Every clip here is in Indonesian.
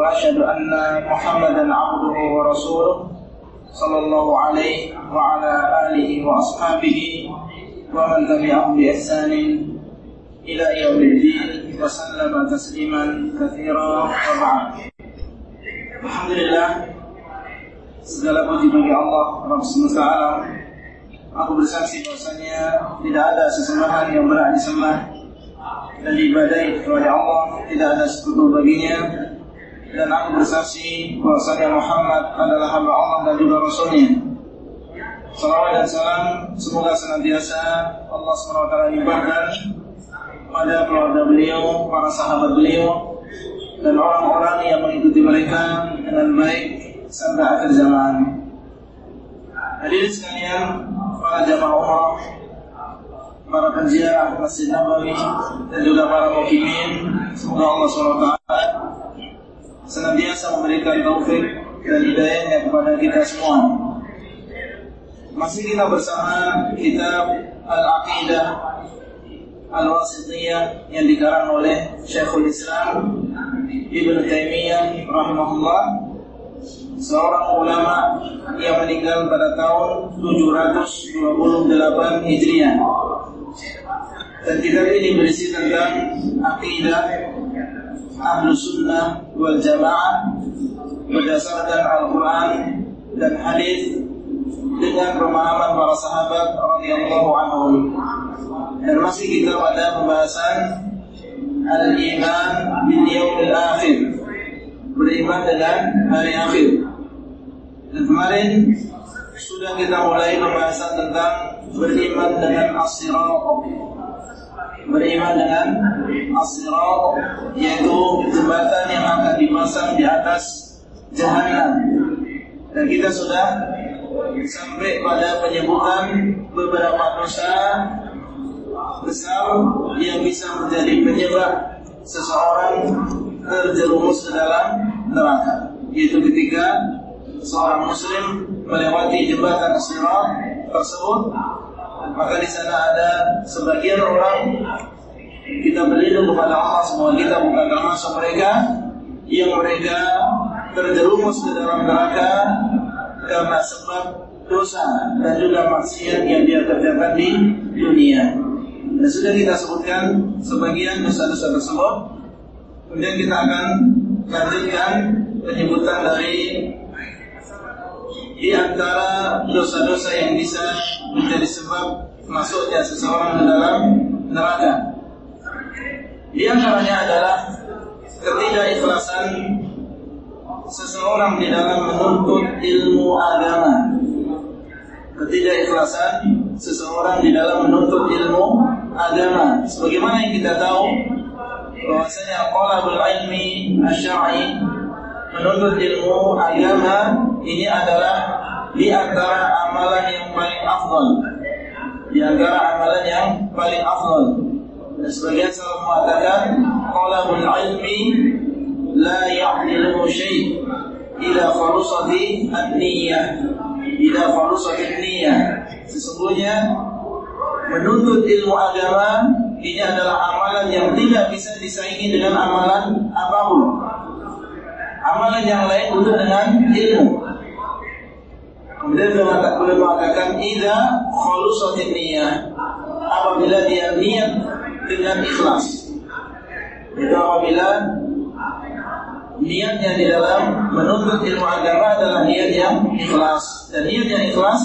وأشهد أن محمدا عبده ورسوله صلى الله عليه وعلى آله وأصحابه ومن تبعهم بإحسان إلى يوم الدين وسلم تسليما كثيرا وبعد الحمد لله segala puji bagi Allah Rabb semesta alam Aku bersaksi bahwasanya tidak ada sesembahan yang berhak disembah dan diibadahi kecuali Allah, tidak ada sekutu baginya. Dan aku bersaksi bahwasanya Muhammad adalah hamba Allah dan juga Rasulnya. Salawat dan salam semoga senantiasa Allah SWT limpahkan pada keluarga beliau, para sahabat beliau, dan orang-orang yang mengikuti mereka dengan baik sampai akhir zaman. Hadirin sekalian, para jamaah umrah, para penziarah Masjid Nabawi dan juga para mukimin, semoga Allah SWT senantiasa memberikan taufik dan hidayahnya kepada kita semua. Masih kita bersama kitab Al-Aqidah Al-Wasitiyah yang dikarang oleh Syekhul Islam Ibn Taimiyah rahimahullah seorang ulama yang meninggal pada tahun 728 Hijriah. Dan kitab ini berisi tentang akidah ahlu sunnah wal jamaah berdasarkan Al-Quran dan hadis dengan pemahaman para sahabat radhiyallahu anhum. Dan masih kita pada pembahasan al-iman bil yaumil akhir. Beriman dengan hari akhir. Dan kemarin sudah kita mulai pembahasan tentang beriman dengan as-sirat. Beriman dengan as-sirat yaitu jembatan yang akan dipasang di atas jahanam. Dan kita sudah sampai pada penyebutan beberapa dosa besar yang bisa menjadi penyebab seseorang terjerumus ke dalam neraka. Yaitu ketika seorang muslim melewati jembatan sirat tersebut, maka di sana ada sebagian orang kita berlindung kepada Allah semua kita bukan termasuk mereka yang mereka terjerumus ke dalam neraka karena sebab dosa dan juga maksiat yang dia kerjakan di dunia. Dan sudah kita sebutkan sebagian dosa-dosa tersebut. Kemudian kita akan lanjutkan penyebutan dari di antara dosa-dosa yang bisa menjadi sebab masuknya seseorang ke dalam neraka. Di antaranya adalah ketidakikhlasan seseorang di dalam menuntut ilmu agama. Ketidakikhlasan seseorang di dalam menuntut ilmu agama. Sebagaimana yang kita tahu bahwasanya talabul ilmi asy-syar'i menuntut ilmu agama ini adalah di antara amalan yang paling afdal. Di antara amalan yang paling afdal. Dan sebagian salah mengatakan talabul ilmi la ya'dilu syai' ila khalusati an-niyyah. Ila khalusati an-niyyah. Sesungguhnya menuntut ilmu agama ini adalah amalan yang tidak bisa disaingi dengan amalan apa pun. Amalan yang lain butuh dengan ilmu. Kemudian beliau mengatakan ida khulusatin niyyah. Apabila dia niat dengan ikhlas. Itu apabila niatnya di dalam menuntut ilmu agama adalah niat yang ikhlas. Dan niat yang ikhlas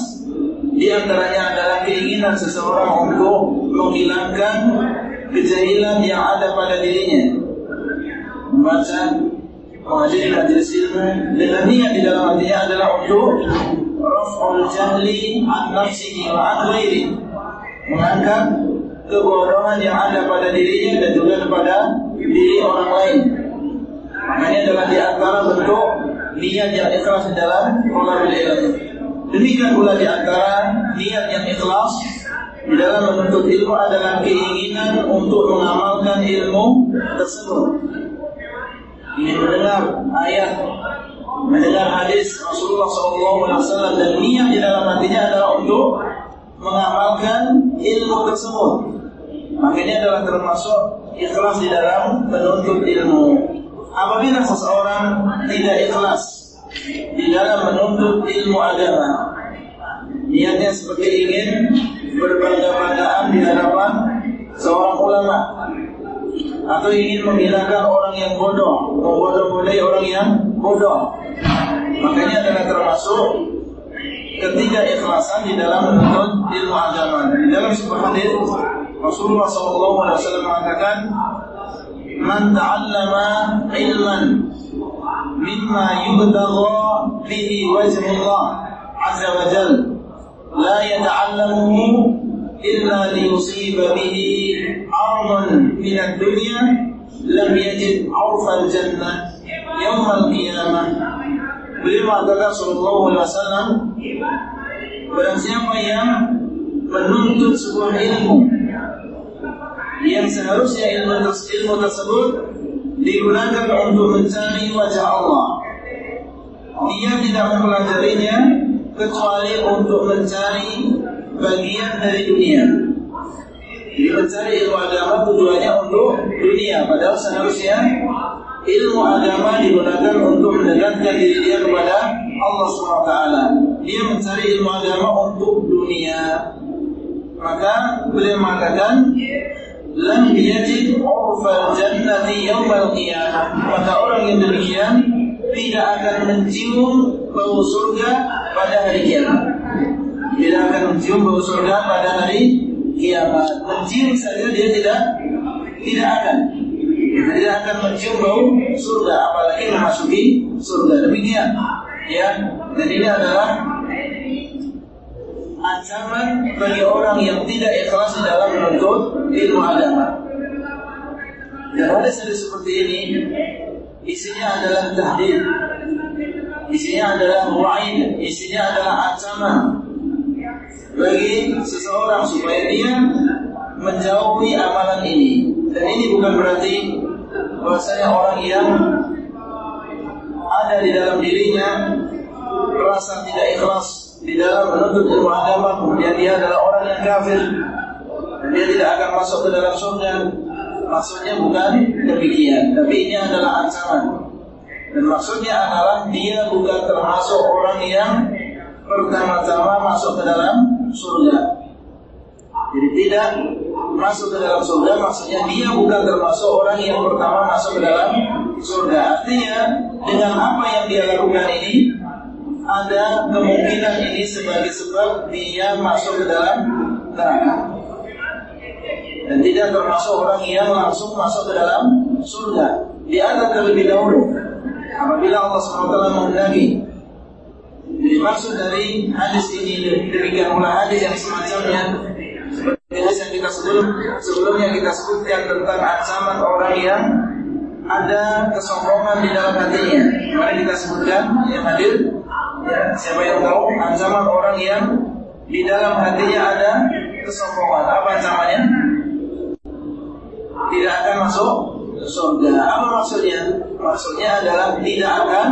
di antaranya adalah keinginan seseorang untuk menghilangkan kejahilan yang ada pada dirinya. Membaca menghadiri majelis ilmu dengan niat di dalam hatinya adalah untuk raf'ul jahli an nafsihi wa an ghairi mengangkat kebodohan yang ada pada dirinya dan juga kepada diri orang lain Makanya adalah di antara bentuk niat yang ikhlas di dalam talabul ilmu. Demikian pula di antara niat yang ikhlas di dalam menuntut ilmu adalah keinginan untuk mengamalkan ilmu tersebut. Ingin mendengar ayat, mendengar hadis Rasulullah SAW dan niat di dalam hatinya adalah untuk mengamalkan ilmu tersebut. Makanya adalah termasuk ikhlas di dalam menuntut ilmu. Apabila seseorang tidak ikhlas di dalam menuntut ilmu agama, niatnya seperti ingin berbangga-banggaan di hadapan seorang ulama atau ingin menghilangkan orang yang bodoh, membodoh-bodohi orang yang bodoh. Makanya adalah termasuk ketiga ikhlasan di dalam menuntut ilmu agama. Di dalam sebuah hadis Rasulullah SAW mengatakan, "Man ta'allama ilman mimma yubtagha bihi wajhullah azza wa jal la yata'allamuhu illa liyusiba bihi ardan min ad-dunya lam yajid 'arfa al-jannah yawm al-qiyamah." Beliau mengatakan sallallahu alaihi wasallam Barang siapa yang menuntut sebuah ilmu yang seharusnya ilmu, ilmu tersebut digunakan untuk mencari wajah Allah. Dia tidak mempelajarinya kecuali untuk mencari bagian dari dunia. Jadi mencari ilmu agama tujuannya untuk dunia, padahal seharusnya ilmu agama digunakan untuk mendekatkan diri dia kepada Allah SWT. Dia mencari ilmu agama untuk dunia. Maka beliau mengatakan, lam yajid urfal jannati yawmal qiyamah. Maka orang yang demikian tidak akan mencium bau surga pada hari kiamat. Tidak akan mencium bau surga pada hari kiamat. Mencium saja dia tidak tidak akan. Tidak akan mencium bau surga, apalagi memasuki surga. Demikian, ya. Dan ini adalah ancaman bagi orang yang tidak ikhlas dalam menuntut ilmu agama. Dan ada hadis seperti ini isinya adalah tahdid, isinya adalah wa'id, isinya adalah ancaman bagi seseorang supaya dia menjauhi amalan ini. Dan ini bukan berarti bahwasanya orang yang ada di dalam dirinya rasa tidak ikhlas di dalam menuntut ilmu agama kemudian dia adalah orang yang kafir dan dia tidak akan masuk ke dalam surga maksudnya bukan demikian tapi ini adalah ancaman dan maksudnya adalah dia bukan termasuk orang yang pertama-tama masuk ke dalam surga jadi tidak masuk ke dalam surga maksudnya dia bukan termasuk orang yang pertama masuk ke dalam surga artinya dengan apa yang dia lakukan ini ada kemungkinan ini sebagai sebab dia masuk ke dalam neraka. Dan tidak termasuk orang yang langsung masuk ke dalam surga. Dia ada terlebih dahulu. Apabila Allah SWT menghendaki. Jadi maksud dari hadis ini demikian pula hadis yang semacamnya seperti hadis yang kita sebelum sebelumnya kita sebutkan tentang ancaman orang yang ada kesombongan di dalam hatinya. Mari kita sebutkan yang hadir Ya, siapa yang tahu ancaman orang yang di dalam hatinya ada kesombongan? Apa ancamannya? Tidak akan masuk surga. Apa maksudnya? Maksudnya adalah tidak akan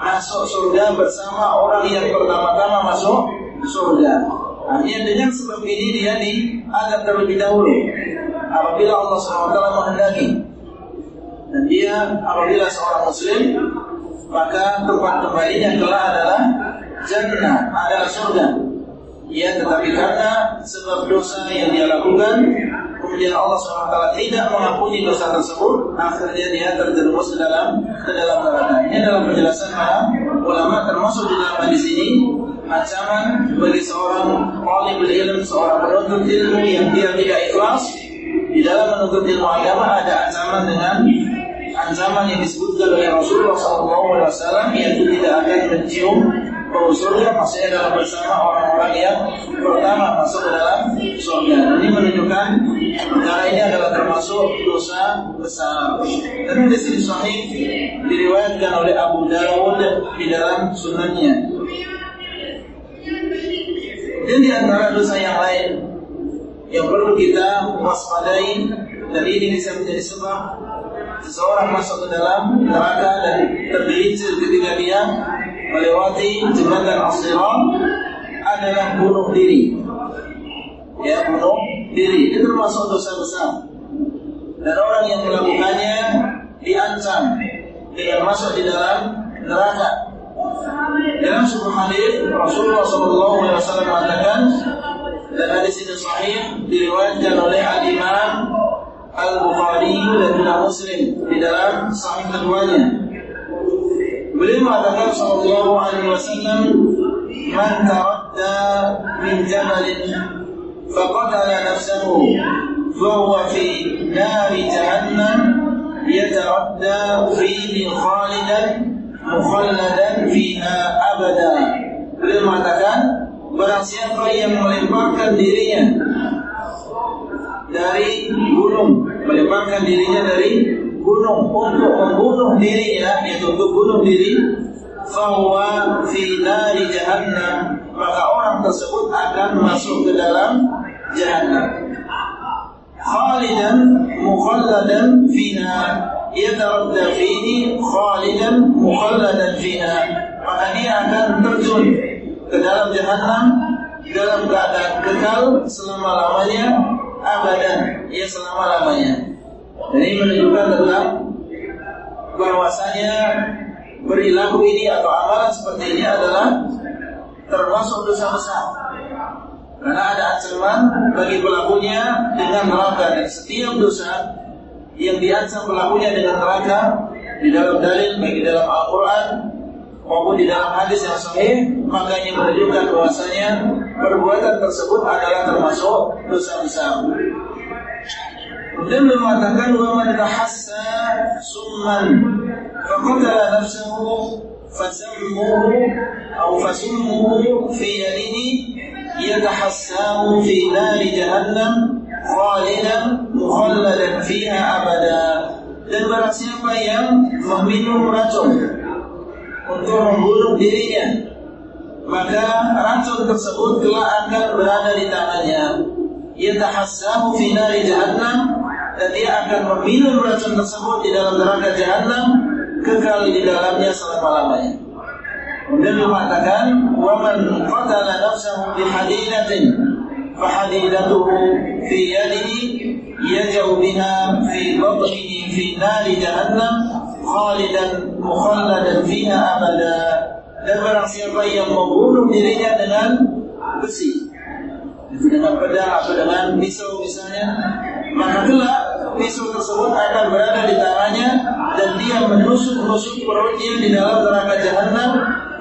masuk surga bersama orang yang pertama-tama masuk surga. Artinya dengan sebab ini dia diadab terlebih dahulu. Apabila Allah SWT menghendaki dan dia apabila seorang muslim maka tempat kembalinya kelak adalah jannah, adalah surga. Ya, tetapi karena sebab dosa yang dia lakukan, kemudian Allah SWT tidak mengampuni dosa tersebut, akhirnya dia terjerumus ke dalam ke dalam neraka. Ini adalah penjelasan para ulama termasuk di dalam hadis ini ancaman bagi seorang talibul ilm, seorang penuntut ilmu yang dia tidak ikhlas di dalam menuntut ilmu agama ada ancaman dengan ancaman yang disebutkan oleh Rasulullah SAW yaitu tidak akan mencium surga maksudnya dalam bersama orang-orang yang pertama masuk ke dalam surga. Ini menunjukkan Karena ini adalah termasuk dosa besar. Dan di sini sahih diriwayatkan oleh Abu Dawud di dalam sunannya. Dan di antara dosa yang lain yang perlu kita waspadai dan ini bisa menjadi sebab seseorang masuk ke dalam neraka dan tergelincir ketika dia melewati jembatan As-Sirat adalah bunuh diri. Ya, bunuh diri. Itu termasuk dosa besar. Dan orang yang melakukannya diancam dengan masuk di dalam neraka. Dalam sebuah hadis Rasulullah SAW mengatakan dan hadis ini sahih diriwayatkan oleh Al Imam Al Bukhari dan juga Muslim di dalam sahih keduanya. Beliau mengatakan sallallahu alaihi wasallam man taradda min jabalin faqatala nafsahu fahuwa fi nari jahannam yataradda fihi khalidan mukhalladan fiha abada. Beliau mengatakan barang siapa yang melemparkan dirinya dari gunung, melemparkan dirinya dari gunung untuk membunuh dirinya yaitu untuk bunuh diri. Fahuwa fi nari jahannam. Maka orang tersebut akan masuk ke dalam jahannam. Khalidan mukhalladan fiha yataradda fihi khalidan mukhalladan fiha maka dia akan terjun ke dalam jahannam dalam keadaan kekal selama-lamanya abadan. Ya selama-lamanya dan ini menunjukkan tentang bahwasanya perilaku ini atau amalan seperti ini adalah termasuk dosa besar. Karena ada ancaman bagi pelakunya dengan neraka. Dan setiap dosa yang diancam pelakunya dengan neraka di dalam dalil baik di dalam Al-Quran maupun di dalam hadis yang sahih maka ini menunjukkan bahwasanya perbuatan tersebut adalah termasuk dosa besar. Kemudian beliau mengatakan wa man tahassa summan faqatala nafsahu fasammuhu atau fasummuhu fi yadihi yatahassamu fi nari jahannam khalidan mukhalladan fiha abada dan barang siapa yang meminum racun untuk membunuh dirinya. Maka racun tersebut kelak akan berada di tangannya. Yatahassamu fi nari jahannam dan dia akan meminum racun tersebut di dalam neraka jahanam kekal di dalamnya selama-lamanya. Kemudian dia mengatakan, "Wa man qatala nafsahu bi hadidatin fa hadidatuhu fi yadihi yaj'u biha fi batnihi fi nari jahannam khalidan mukhalladan fiha abada." Dan barang siapa yang membunuh dirinya dengan besi, dengan pedang atau dengan pisau misalnya, maka kelak pisau tersebut akan berada di tangannya dan dia menusuk-nusuk perutnya di dalam neraka jahanam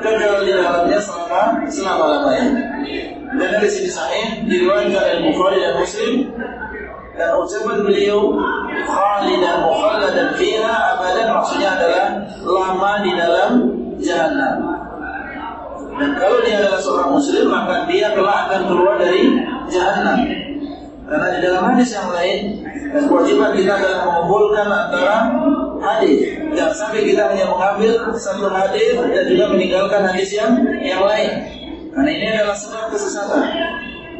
kekal di dalamnya selama selama lamanya. Dan dari sini sahih diriwayatkan oleh Bukhari dan Muslim dan ucapan beliau khalidan mukhalladan fiha abadan maksudnya adalah lama di dalam jahanam. Dan kalau dia adalah seorang muslim maka dia telah akan keluar dari jahanam. Karena di dalam hadis yang lain dan kewajiban kita adalah mengumpulkan antara hadis. Jangan sampai kita hanya mengambil satu hadis dan juga meninggalkan hadis yang yang lain. Karena ini adalah sebab kesesatan.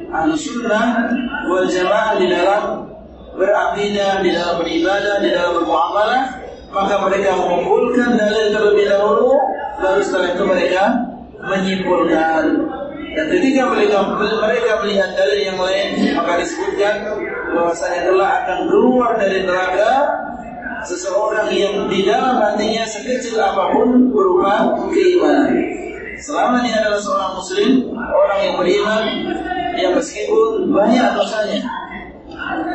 Ahlu sunnah wal jamaah di dalam berakidah, di dalam beribadah, di dalam bermuamalah, maka mereka mengumpulkan dalil terlebih dahulu, baru setelah itu mereka menyimpulkan dan ketika mereka mereka melihat dalil yang lain, maka disebutkan bahwasanya telah akan keluar dari neraka seseorang yang di dalam hatinya sekecil apa pun berupa keimanan. Selama dia adalah seorang muslim, orang yang beriman, yang meskipun banyak dosanya,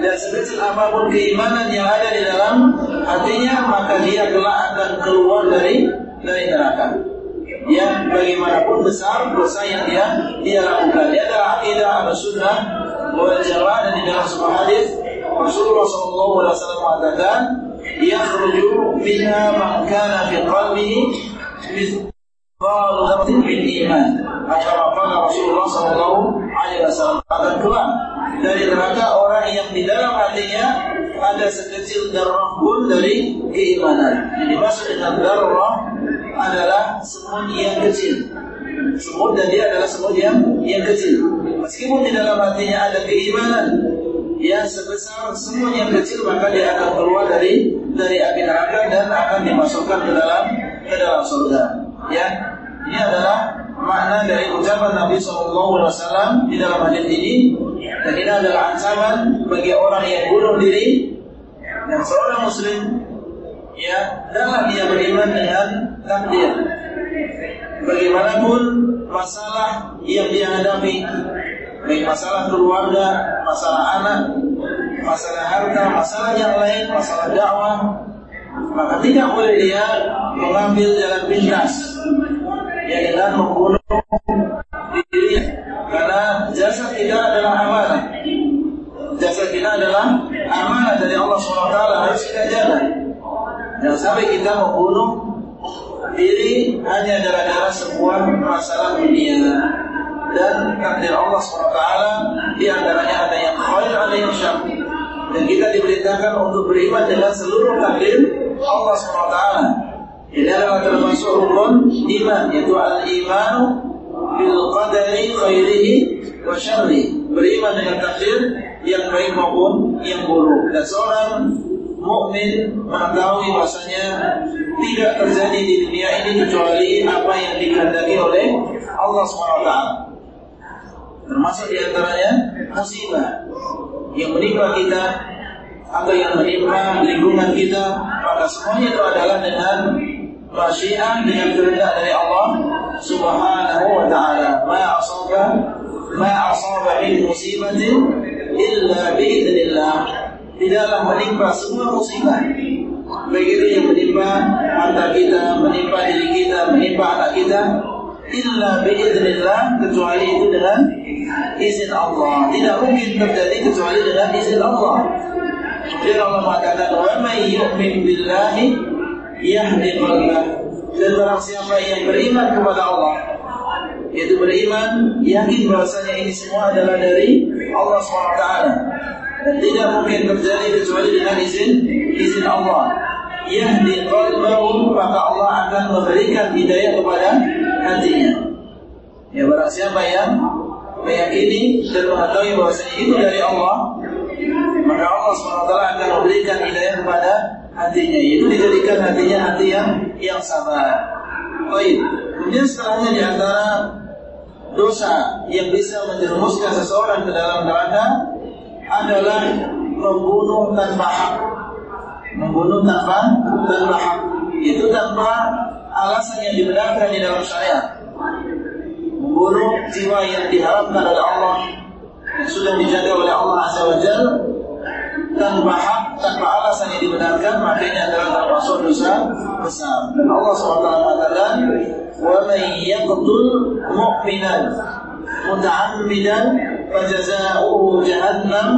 dan sekecil apa pun keimanan yang ada di dalam hatinya, maka dia telah akan keluar dari dari neraka yang bagaimanapun besar dosa yang dia dia lakukan. Dia adalah akidah al-sunnah wal jamaah dan di dalam sebuah hadis Rasulullah sallallahu alaihi wasallam mengatakan yakhruju minha man kana fi qalbihi mithqal dzarratin min iman. Qala Rasulullah sallallahu alaihi wasallam akan keluar dari neraka orang yang di dalam hatinya ada sekecil darah pun dari keimanan. Jadi maksud dengan darah adalah semut yang kecil. Semut dan dia adalah semut yang yang kecil. Meskipun di dalam hatinya ada keimanan yang sebesar semut yang kecil maka dia akan keluar dari dari api neraka dan akan dimasukkan ke dalam ke dalam surga. Ya, ini adalah makna dari ucapan Nabi SAW di dalam hadis ini. Dan ini adalah ancaman bagi orang yang bunuh diri dan seorang muslim ya dalam dia beriman dengan takdir. Bagaimanapun masalah yang dia hadapi baik masalah keluarga, masalah anak, masalah harta, masalah yang lain, masalah dakwah, maka tidak boleh dia mengambil jalan pintas. Ya dengan membunuh diri karena jasa kita adalah amanah. Jasa kita adalah amanah dari Allah SWT harus kita jaga. Jangan sampai kita membunuh diri hanya gara-gara sebuah masalah dunia. Dan takdir Allah SWT di antaranya ada yang khair ada yang dan kita diperintahkan untuk beriman dengan seluruh takdir Allah SWT. Ini adalah termasuk rukun iman yaitu al-iman bil qadari khairihi wa syarri beriman dengan takdir yang baik maupun yang buruk. Dan seorang mukmin mengetahui bahasanya tidak terjadi di dunia ini kecuali apa yang dikehendaki oleh Allah SWT. Termasuk di antaranya musibah yang menimpa kita atau yang menimpa lingkungan kita, maka semuanya itu adalah dengan masyiah dengan kehendak dari Allah Subhanahu wa taala. Ma asaba ma asaba min musibatin illa bi idznillah. Tidaklah menimpa semua musibah Begitu yang menimpa harta kita, menimpa diri kita, menimpa anak kita illa biiznillah kecuali itu dengan izin Allah. Tidak mungkin terjadi kecuali dengan izin Allah. Kemudian Allah mengatakan, "Wa may yu'min billahi yahdi qalbah." Dan barang siapa yang beriman kepada Allah, yaitu beriman, yakin bahwasanya ini semua adalah dari Allah SWT dan tidak mungkin terjadi kecuali dengan izin izin Allah. Yahdi qalbahu maka Allah akan memberikan hidayah kepada hatinya. Ya barang siapa yang meyakini dan mengetahui bahwasanya itu dari Allah, maka Allah SWT akan memberikan hidayah kepada hatinya. Itu dijadikan hatinya hati yang yang sabar. Baik. Kemudian setelahnya di antara dosa yang bisa menjerumuskan seseorang ke dalam neraka adalah membunuh tanpa hak. Membunuh tanpa tanpa hak. Itu tanpa alasan yang dibenarkan di dalam syariat. Membunuh jiwa yang diharapkan oleh Allah yang sudah dijaga oleh Allah Azza wa Jalla tanpa hak, tanpa alasan yang dibenarkan, makanya adalah termasuk dosa besar. Dan Allah SWT mengatakan, وَمَنْ يَقْتُلْ مُؤْمِنًا مُتَعَمِّدًا فَجَزَاؤُهُ جَهَنَّمْ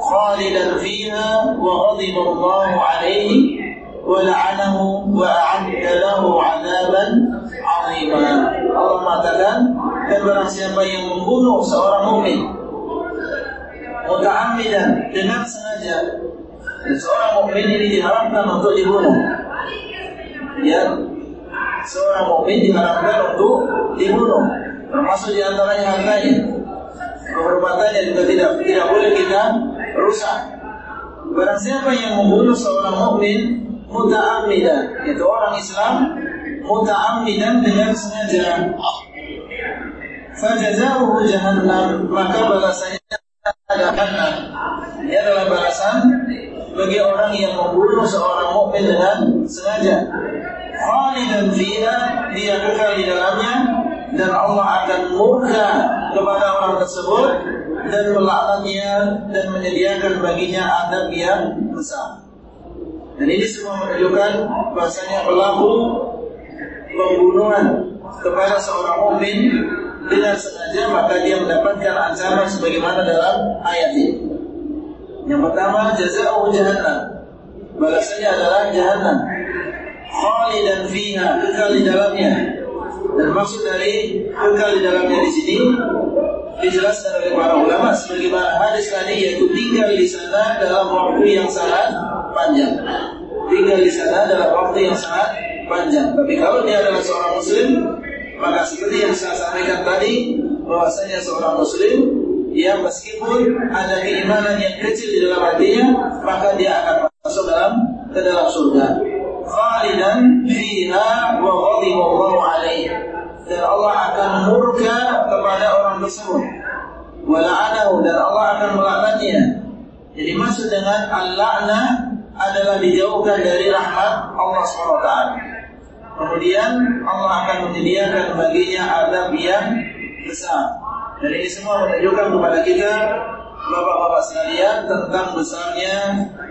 خَالِدًا فِيهَا وَغَضِبَ اللَّهُ عَلَيْهِ وَلَعَنَهُ وَأَعَدَّ لَهُ عَذَابًا عَظِيمًا Allah mengatakan dan barang siapa yang membunuh seorang mukmin muta'ammidan dengan sengaja dan seorang mukmin ini diharamkan untuk dibunuh ya seorang mukmin diharapkan untuk dibunuh termasuk diantaranya hartanya kehormatannya juga tidak tidak boleh kita rusak barang siapa yang membunuh seorang mukmin muta'ammidan. Itu orang Islam muta'ammidan dengan sengaja. Fajazahu jahannam. Maka balasannya jahannam. Ini adalah balasan bagi orang yang membunuh seorang mukmin dengan sengaja. Khalidan fiha dia kekal di dalamnya dan Allah akan murka kepada orang tersebut dan melaknatnya dan menyediakan baginya adab yang besar. Dan ini semua menunjukkan bahasanya pelaku pembunuhan kepada seorang mukmin dengan sengaja maka dia mendapatkan ancaman sebagaimana dalam ayat ini. Yang pertama jazaa'u jahannam. Balasannya adalah jahannam. Khalidan fiha, kekal di dalamnya. Dan maksud dari kekal di dalamnya di sini dijelaskan oleh para ulama sebagaimana hadis tadi yaitu tinggal di sana dalam waktu yang sangat panjang. Tinggal di sana dalam waktu yang sangat panjang. Tapi kalau dia adalah seorang muslim, maka seperti yang saya sampaikan tadi bahwasanya seorang muslim yang meskipun ada keimanan yang kecil di dalam hatinya, maka dia akan masuk dalam ke dalam surga. Khalidan fiha wa ghadiba Allah alaihi. Dan Allah akan murka kepada orang tersebut. Wala'anahu dan Allah akan melaknatnya. Jadi maksud dengan al-la'nah adalah dijauhkan dari rahmat Allah SWT. Kemudian Allah akan menyediakan baginya adab yang besar. Dan ini semua menunjukkan kepada kita Bapak-bapak sekalian tentang besarnya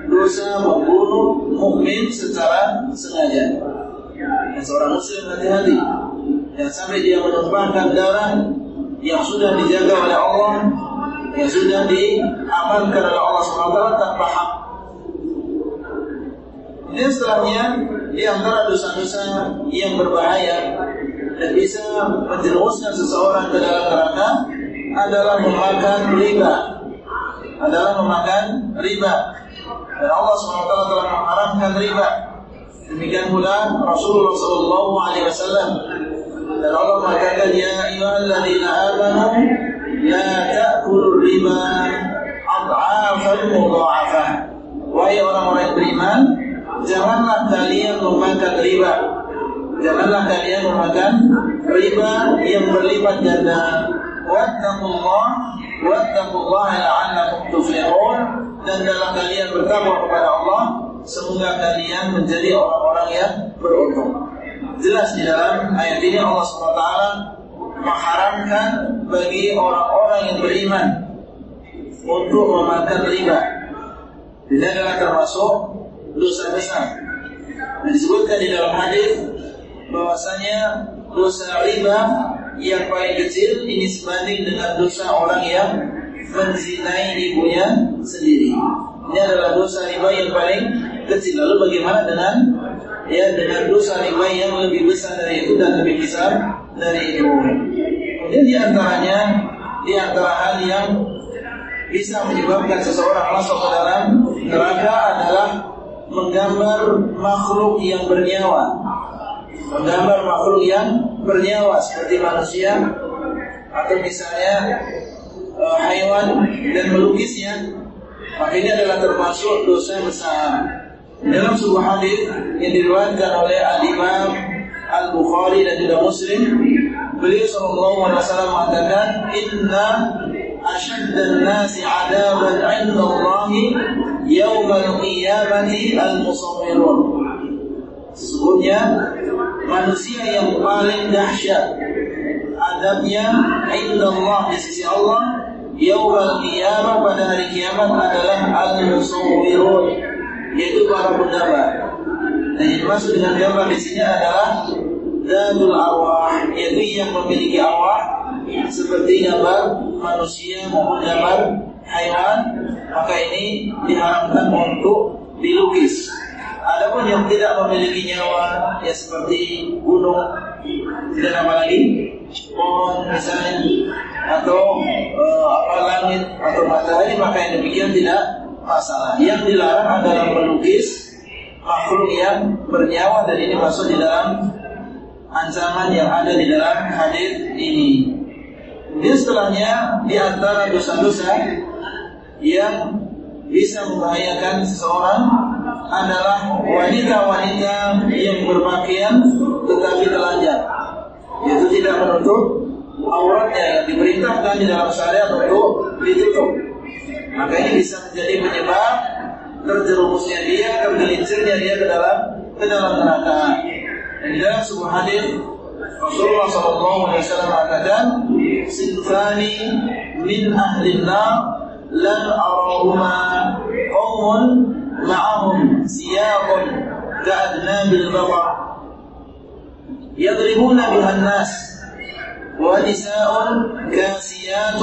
dosa membunuh mukmin secara sengaja. Dan seorang muslim hati-hati yang sampai dia menumpahkan darah yang sudah dijaga oleh Allah, yang sudah diamankan oleh Allah SWT tanpa hak. Dan setelahnya di antara dosa-dosa yang berbahaya dan bisa menjerumuskan seseorang ke dalam neraka adalah memakan riba. Adalah memakan riba. Dan Allah SWT telah mengharamkan riba. Demikian pula Rasulullah Wasallam dan Allah mengatakan ya ayyuhalladzina amanu la ta'kulu riba adhafan mudha'afah. Wahai orang-orang yang beriman, janganlah kalian memakan riba. Janganlah kalian memakan riba yang berlipat ganda. Wattaqullah wattaqullaha la'allakum tuflihun dan dalam kalian bertakwa kepada Allah semoga kalian menjadi orang-orang yang beruntung. Jelas di dalam ayat ini Allah SWT mengharamkan bagi orang-orang yang beriman untuk memakan riba. Ini adalah termasuk dosa besar. Disebutkan di dalam hadis bahwasanya dosa riba yang paling kecil ini sebanding dengan dosa orang yang menzinai ibunya sendiri. Ini adalah dosa riba yang paling kecil. Lalu bagaimana dengan ya dengan dosa riba yang lebih besar dari itu dan lebih besar dari itu? Kemudian di antaranya di antara hal yang bisa menyebabkan seseorang masuk ke dalam neraka adalah menggambar makhluk yang bernyawa. Menggambar makhluk yang bernyawa seperti manusia atau misalnya uh, hewan dan melukisnya maka ini adalah termasuk dosa besar. Dalam sebuah hadis yang diriwayatkan oleh Al Imam Al Bukhari dan juga Muslim, beliau Shallallahu Alaihi Wasallam mengatakan, Inna nasi adaban inda Allah yawmal qiyamati al musawwirun. Sesungguhnya manusia yang paling dahsyat adabnya inda Allah di sisi Allah Yawmal qiyamah pada hari kiamat adalah al-musawwirun yaitu para pendapat. Dan yang dimaksud dengan gambar di sini adalah Dadul arwah yaitu yang memiliki arwah seperti gambar manusia maupun gambar hewan maka ini diharamkan untuk dilukis. Adapun yang tidak memiliki nyawa ya seperti gunung tidak apa lagi pohon misalnya atau uh, apa langit atau matahari maka yang demikian tidak masalah. Yang dilarang adalah melukis makhluk yang bernyawa dan ini masuk di dalam ancaman yang ada di dalam hadis ini. Di setelahnya di antara dosa-dosa yang bisa membahayakan seseorang adalah wanita-wanita yang berpakaian tetapi telanjang, yaitu tidak menutup auratnya yang diperintahkan di dalam syariat untuk ditutup. Maka ini bisa menjadi penyebab terjerumusnya dia, tergelincirnya dia ke dalam ke dalam neraka. Dan di dalam sebuah hadis رسول الله صلى الله عليه وسلم على الأذان صنفان من أهل النار لن أراهما قوم معهم سياق كأذناب البقر يضربون بها الناس ونساء كاسيات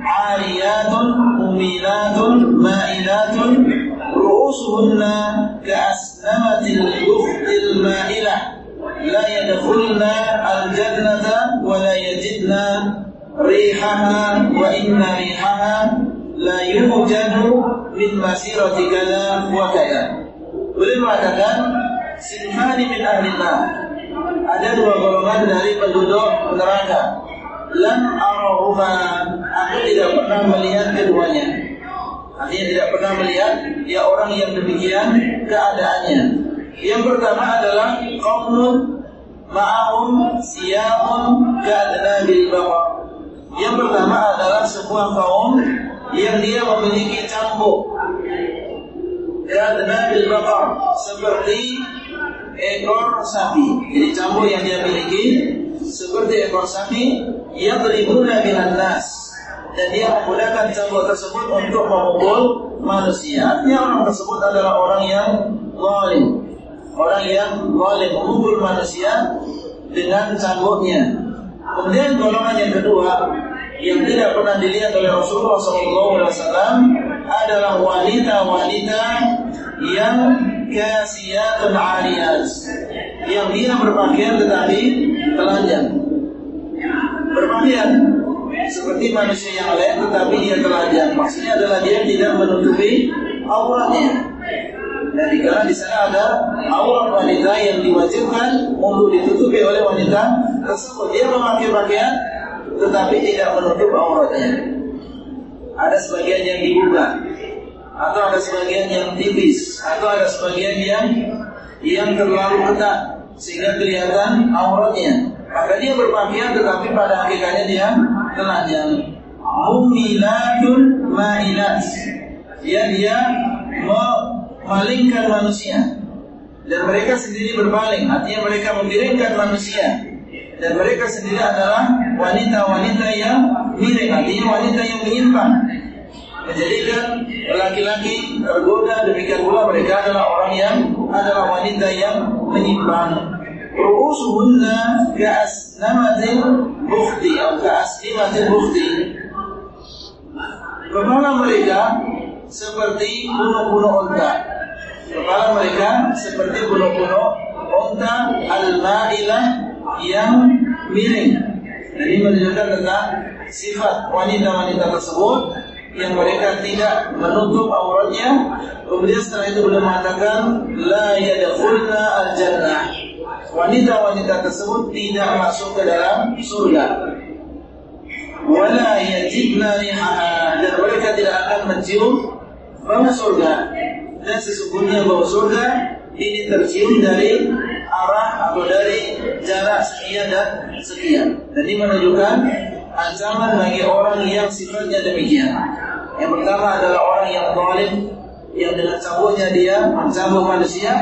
عاريات أميلات مائلات رؤوسهن كأسنمة اليخت المائله la yadkhulna al-jannata wa la yajidna rihaha wa inna rihaha la كذا min masirati kala wa kala. Beliau mengatakan sinfani min ahli Ada dua golongan dari penduduk neraka. Lam arahuma aku tidak pernah melihat keduanya. Artinya tidak pernah melihat dia orang yang demikian keadaannya. Yang pertama adalah qaumun ma'ahum siyamun ka'adnabil baqar. Yang pertama adalah sebuah kaum yang dia memiliki cambuk ka'adnabil baqar seperti ekor sapi. Jadi cambuk yang dia miliki seperti ekor sapi yang beribuna bilan nas dan dia menggunakan cambuk tersebut untuk memukul manusia. Artinya orang tersebut adalah orang yang zalim. Orang yang zalim memukul manusia dengan cambuknya. Kemudian golongan yang kedua yang tidak pernah dilihat oleh Rasulullah SAW adalah wanita-wanita yang kasiyatun ariyat yang dia berpakaian tetapi telanjang. Berpakaian seperti manusia yang lain tetapi dia telanjang. Maksudnya adalah dia tidak menutupi auratnya karena di sana ada aurat wanita yang diwajibkan untuk ditutupi oleh wanita tersebut dia memakai pakaian tetapi tidak menutup auratnya ada sebagian yang dibuka atau ada sebagian yang tipis atau ada sebagian yang yang terlalu ketat sehingga kelihatan auratnya. Maka dia berpakaian tetapi pada hakikatnya dia telanjang. Mumilatun ma'ilat. Ya dia memalingkan manusia. Dan mereka sendiri berpaling, artinya mereka memiringkan manusia. Dan mereka sendiri adalah wanita-wanita yang miring, artinya wanita yang menyimpang. Menjadikan laki-laki tergoda. Demikian pula mereka adalah orang yang adalah wanita yang menyimpang. Ru'usuhunna ka'asnamatin bukhti. Atau ka'asnimatin bukhti. Kepala mereka seperti bunuh-bunuh unta kepala mereka seperti bunuh-bunuh unta al-ma'ilah yang miring jadi menunjukkan tentang sifat wanita-wanita tersebut yang mereka tidak menutup auratnya. Kemudian setelah itu beliau mengatakan la yadkhulna al-jannah. Wanita-wanita tersebut tidak masuk ke dalam surga. Wala yajidna rihaha dan mereka tidak akan mencium bau surga. Dan sesungguhnya bau surga ini tercium dari arah atau dari jarak sekian dan sekian. Dan ini menunjukkan ancaman bagi orang yang sifatnya demikian. Yang pertama adalah orang yang zalim yang dengan cambuknya dia mencambuk manusia.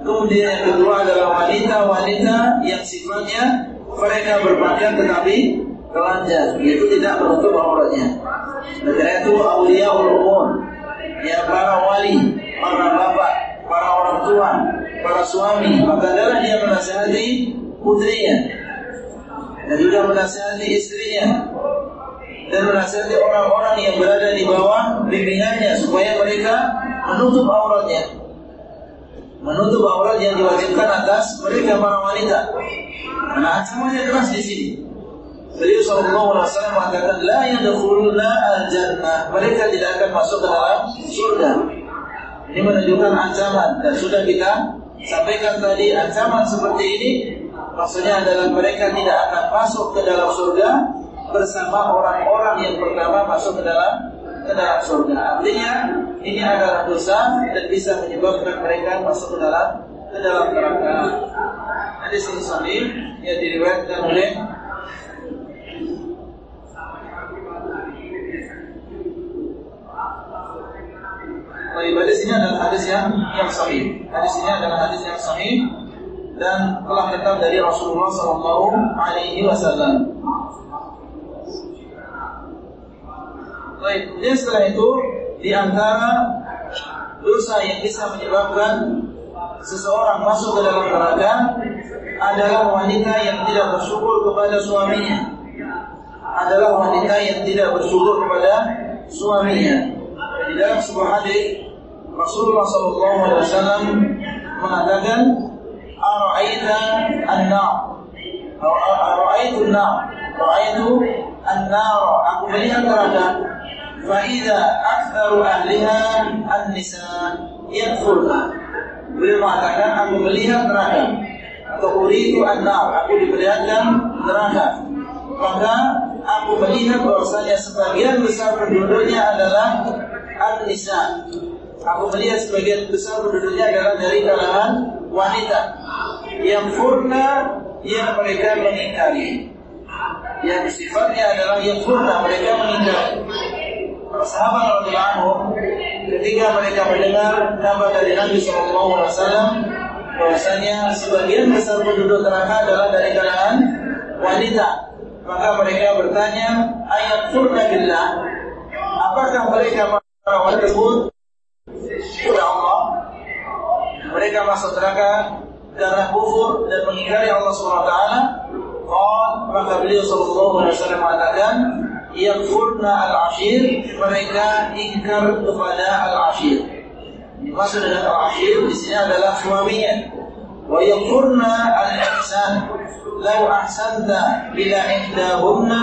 Kemudian yang kedua adalah wanita-wanita yang sifatnya mereka berpakaian tetapi telanjang, yaitu tidak menutup auratnya. Ya para wali, para bapak, para orang tua, para suami, maka adalah dia menasihati putrinya, dan juga menasihati istrinya. Dan menasihati orang-orang yang berada di bawah bimbingannya supaya mereka menutup auratnya. Menutup aurat yang diwajibkan atas mereka para wanita. Karena ancamannya keras di sini Beliau Sallallahu Alaihi Wasallam mengatakan la yadkhuluna al-jannah mereka tidak akan masuk ke dalam surga ini menunjukkan ancaman dan sudah kita sampaikan tadi ancaman seperti ini Maksudnya adalah mereka tidak akan masuk ke dalam surga bersama orang-orang yang pertama masuk ke dalam ke dalam surga. Artinya ini adalah dosa dan bisa menyebabkan mereka masuk ke dalam ke dalam neraka. Hadis ini sahih yang diriwayatkan oleh Baik, hadis ini adalah hadis yang yang sahih. Hadis ini adalah hadis yang sahih dan telah datang dari Rasulullah Sallallahu Alaihi Wasallam. Baik, kemudian setelah itu di antara dosa yang bisa menyebabkan seseorang masuk ke dalam neraka adalah wanita yang tidak bersyukur kepada suaminya. Adalah wanita yang tidak bersyukur kepada suaminya. Di dalam sebuah hadis Rasulullah SAW mengatakan Ara'aita an-nar Ara'aitu an-nar an-nar, aku melihat neraka. Fa idza aktsaru ahliha an-nisa yadkhulna. Beliau mengatakan aku melihat neraka atau uridu an-nar, aku diperlihatkan neraka. Maka aku melihat bahwasanya sebagian besar penduduknya adalah an-nisa. Aku melihat sebagian besar penduduknya adalah dari kalangan wanita yang furna yang mereka mengingkari. Yang sifatnya adalah yang furna mereka mengingkari. Para sahabat radhiyallahu ketika mereka mendengar kabar dari Nabi sallallahu alaihi wasallam bahwasanya sebagian besar penduduk neraka adalah dari kalangan wanita, maka mereka bertanya, ayat furna billah, apakah mereka para wanita tersebut sudah Allah mereka masuk neraka karena kufur dan mengingkari Allah Subhanahu wa taala qal maka beliau sallallahu alaihi wasallam mengatakan yakfurna al-ashir mereka ingkar kepada al-ashir maksud dengan al-ashir di sini adalah suaminya wa yakfurna al-ihsan law ahsanta bila ihdahunna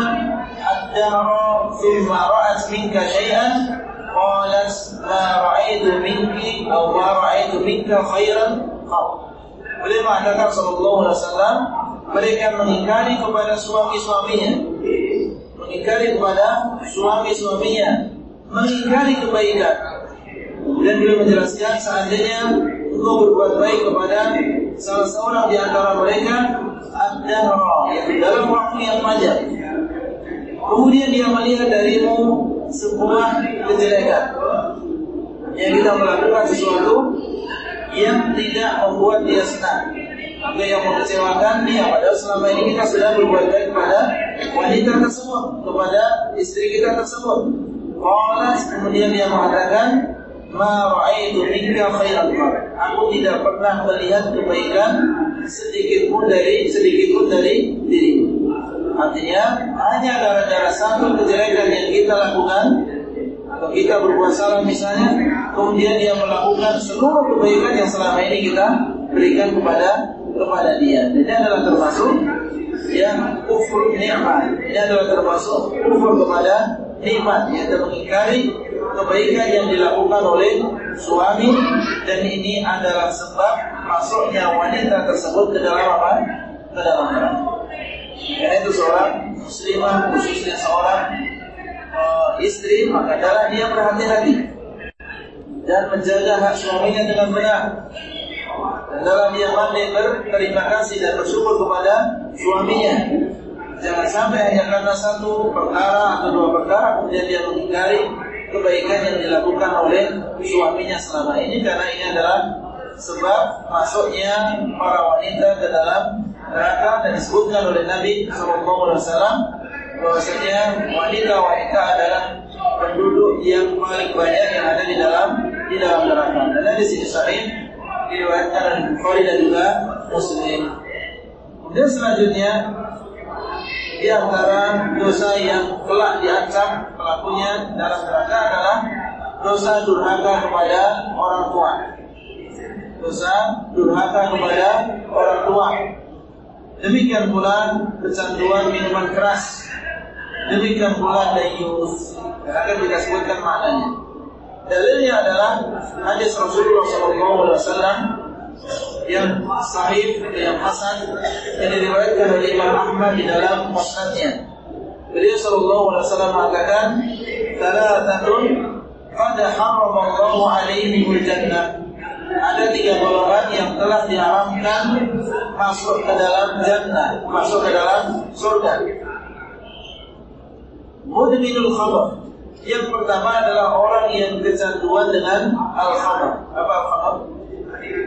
ad-dahra thumma ra'at minka syai'an qalat ma ra'aitu minki atau ma ra'aitu minka khairan qat Beliau mengatakan sallallahu alaihi wasallam mereka mengingkari kepada suami-suaminya. Mengingkari kepada suami-suaminya, mengingkari kebaikan. Kemudian beliau menjelaskan seandainya engkau berbuat baik kepada salah seorang di antara mereka ad-dahra dalam waktu yang panjang. Kemudian dia melihat darimu sebuah kejelekan. Yang kita melakukan sesuatu yang tidak membuat dia senang. Atau yang mengecewakan dia. Padahal selama ini kita sudah berbuat baik kepada wanita tersebut kepada istri kita tersebut. Qalat kemudian dia mengatakan ma ra'aitu minka khairan aku tidak pernah melihat kebaikan sedikit pun dari sedikit pun dari dirimu artinya hanya gara-gara satu kejelekan yang kita lakukan atau kita berbuat salah misalnya, kemudian dia melakukan seluruh kebaikan yang selama ini kita berikan kepada kepada dia. Ini adalah termasuk yang kufur nikmat. Ini adalah termasuk kufur kepada nikmat, yaitu mengingkari kebaikan yang dilakukan oleh suami dan ini adalah sebab masuknya wanita tersebut ke dalam apa? Ke dalam neraka. Karena itu seorang muslimah khususnya seorang uh, istri maka adalah dia berhati-hati dan menjaga hak suaminya dengan benar. Dan dalam dia pandai berterima kasih dan bersyukur kepada suaminya. Jangan sampai hanya karena satu perkara atau dua perkara kemudian dia mengingkari kebaikan yang dilakukan oleh suaminya selama ini karena ini adalah sebab masuknya para wanita ke dalam neraka dan disebutkan oleh Nabi SAW bahwasanya wanita-wanita adalah penduduk yang paling banyak yang ada di dalam di dalam neraka. Dan di sini sahih diriwayatkan oleh Bukhari dan juga Muslim. Kemudian selanjutnya di antara dosa yang telah diancam pelakunya dalam neraka adalah dosa durhaka kepada orang tua. Dosa durhaka kepada orang tua. Demikian pula kecanduan minuman keras Demikian pula dayus akan kita sebutkan maknanya. Dalilnya adalah hadis Rasulullah SAW yang sahih yang hasan yang diriwayatkan oleh Imam Ahmad di dalam musnadnya. Beliau sallallahu alaihi wasallam mengatakan, "Thalathatun qad harrama Allahu alaihim jannah." Ada tiga golongan yang telah diharamkan masuk ke dalam jannah, masuk ke dalam surga mudminul khamr. Yang pertama adalah orang yang kecanduan dengan al-khamr. Apa al-khamr?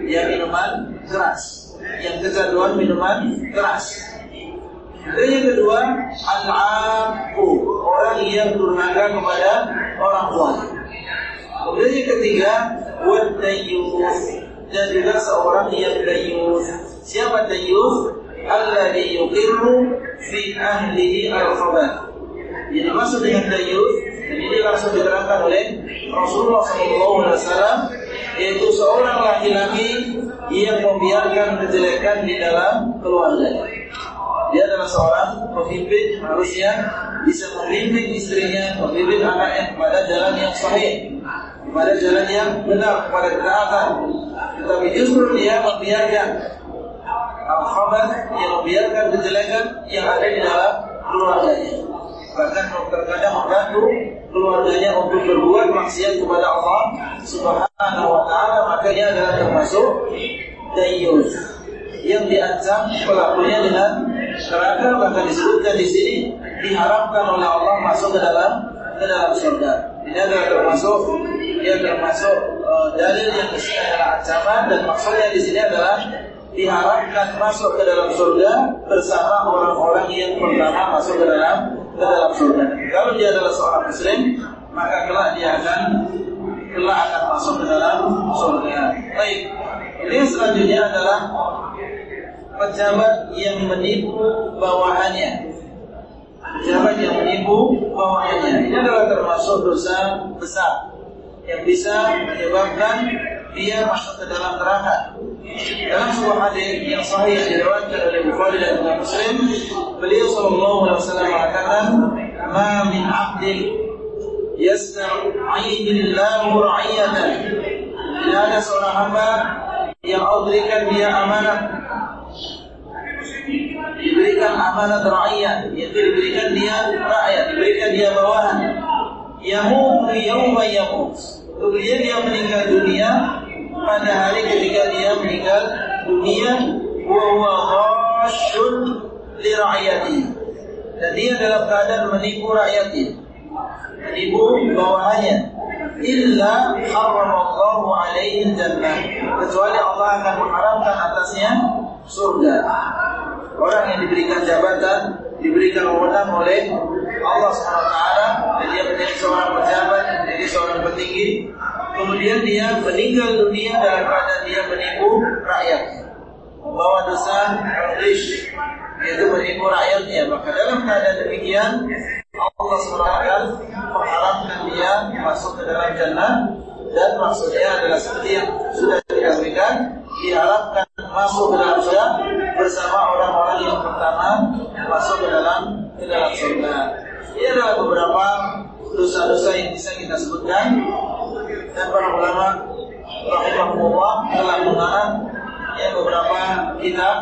Ya minuman keras. Yang kecanduan minuman keras. Dan yang kedua, al-aqu, orang yang durhaka kepada orang tua. Kemudian yang ketiga, wadayyus, dan juga seorang yang dayyus. Siapa dayyus? Alladhi yuqirru fi ahlihi al-khabath yang dimaksud dengan dayus dan ini langsung diterangkan oleh Rasulullah SAW yaitu seorang laki-laki yang membiarkan kejelekan di dalam keluarga. Dia adalah seorang pemimpin harusnya bisa memimpin istrinya, memimpin anaknya kepada jalan yang sahih, kepada jalan yang benar, kepada ketaatan. Tetapi justru dia membiarkan al-khabar yang membiarkan kejelekan yang ada di dalam keluarganya. Bahkan terkadang membantu keluarganya untuk berbuat maksiat kepada Allah Subhanahu wa taala, makanya adalah termasuk dayus yang diancam pelakunya dengan neraka bahkan disebutkan di sini diharapkan oleh Allah masuk ke dalam ke dalam surga. Ini adalah termasuk dia termasuk uh, dalil yang di sini adalah ancaman dan maksudnya di sini adalah diharapkan masuk ke dalam surga bersama orang-orang yang pertama masuk ke dalam ke dalam surga. Kalau dia adalah seorang muslim, maka kelak dia akan kelak akan masuk ke dalam surga. Baik. Ini selanjutnya adalah pejabat yang menipu bawahannya. Pejabat yang menipu bawahannya. Ini adalah termasuk dosa besar yang bisa menyebabkan dia masuk ke dalam neraka. Dalam sebuah hadis yang sahih yang diriwayatkan oleh Bukhari dan Muslim, beliau sallallahu alaihi wasallam mengatakan, "Ma min 'abdin yasta'idillahu ra'iyatan." Tidak ada seorang hamba yang Allah berikan dia amanah diberikan amanat rakyat yaitu diberikan dia rakyat diberikan dia bawahan. Yamutu yawma yamut. Kemudian dia meninggal dunia pada hari ketika dia meninggal dunia. Wa huwa ghashun li rakyati. Dan dia dalam keadaan menipu rakyatnya menipu bawahannya. Illa harramallahu alaihi jannah. Kecuali Allah akan mengharamkan atasnya surga. Orang yang diberikan jabatan, diberikan wewenang oleh Allah SWT dan dia menjadi seorang pejabat, menjadi seorang petinggi, kemudian dia meninggal dunia dalam keadaan dia menipu rakyat, membawa dosa rish, yaitu menipu rakyatnya. Maka dalam keadaan demikian Allah SWT mengharamkan dia masuk ke dalam jannah dan maksudnya adalah seperti yang sudah berikan diharapkan masuk ke dalam surga bersama orang-orang yang pertama masuk ke dalam ke dalam surga. Ini adalah beberapa dosa-dosa yang bisa kita sebutkan. Dan para ulama rahimahullah telah mengarang ya beberapa kitab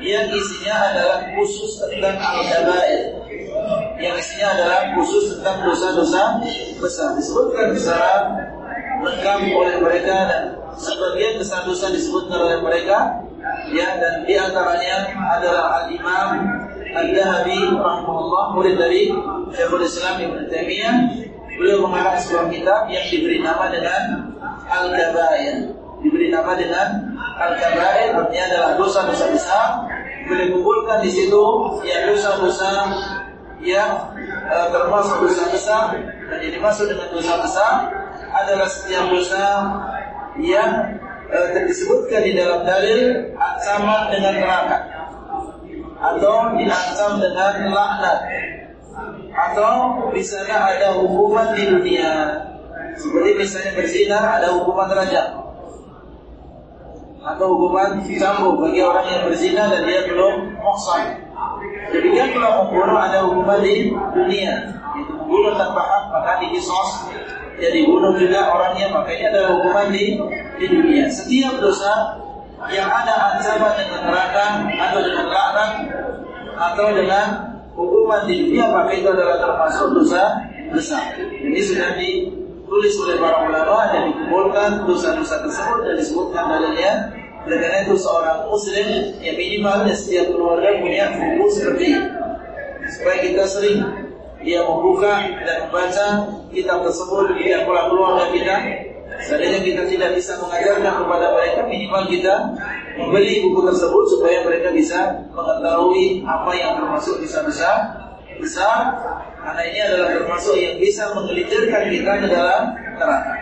yang isinya adalah khusus tentang al-kabair yang isinya adalah khusus tentang dosa-dosa besar. Disebutkan secara lengkap oleh mereka dan sebagian dosa-dosa disebutkan oleh mereka. Ya dan di antaranya adalah Al Imam Al-Dahabi rahimahullah murid dari Syekhul Islam Ibn Taimiyah. Beliau mengarang sebuah kitab yang diberi nama dengan Al-Kabair. Diberi nama dengan Al-Kabair artinya adalah dosa-dosa besar. Beliau kumpulkan di situ ya dosa-dosa yang uh, termasuk dosa besar dan jadi masuk dengan dosa besar adalah setiap dosa yang uh, disebutkan di dalam dalil ancaman dengan neraka. Atau diancam dengan laknat. Atau misalnya ada hukuman di dunia. Seperti misalnya berzina ada hukuman derajat atau hukuman cambuk bagi orang yang berzina dan dia belum muhsan. Demikian kalau membunuh ada hukuman di dunia. Itu membunuh tanpa hak maka dikisos jadi bunuh juga orangnya makanya ada hukuman di di dunia. Setiap dosa yang ada ancaman dengan neraka atau dengan laknat atau dengan hukuman di dunia maka itu adalah termasuk dosa besar. Ini sudah ditulis oleh para ulama dan dikumpulkan dosa-dosa tersebut dan disebutkan dalilnya. Oleh karena itu seorang muslim yang minimal dan setiap keluarga punya buku seperti ini. Supaya kita sering dia membuka dan membaca kitab tersebut di pula keluarga kita. Seandainya kita tidak bisa mengajarkan kepada mereka, minimal kita membeli buku tersebut supaya mereka bisa mengetahui apa yang termasuk bisa besar besar karena ini adalah termasuk yang bisa menggelincirkan kita ke dalam neraka.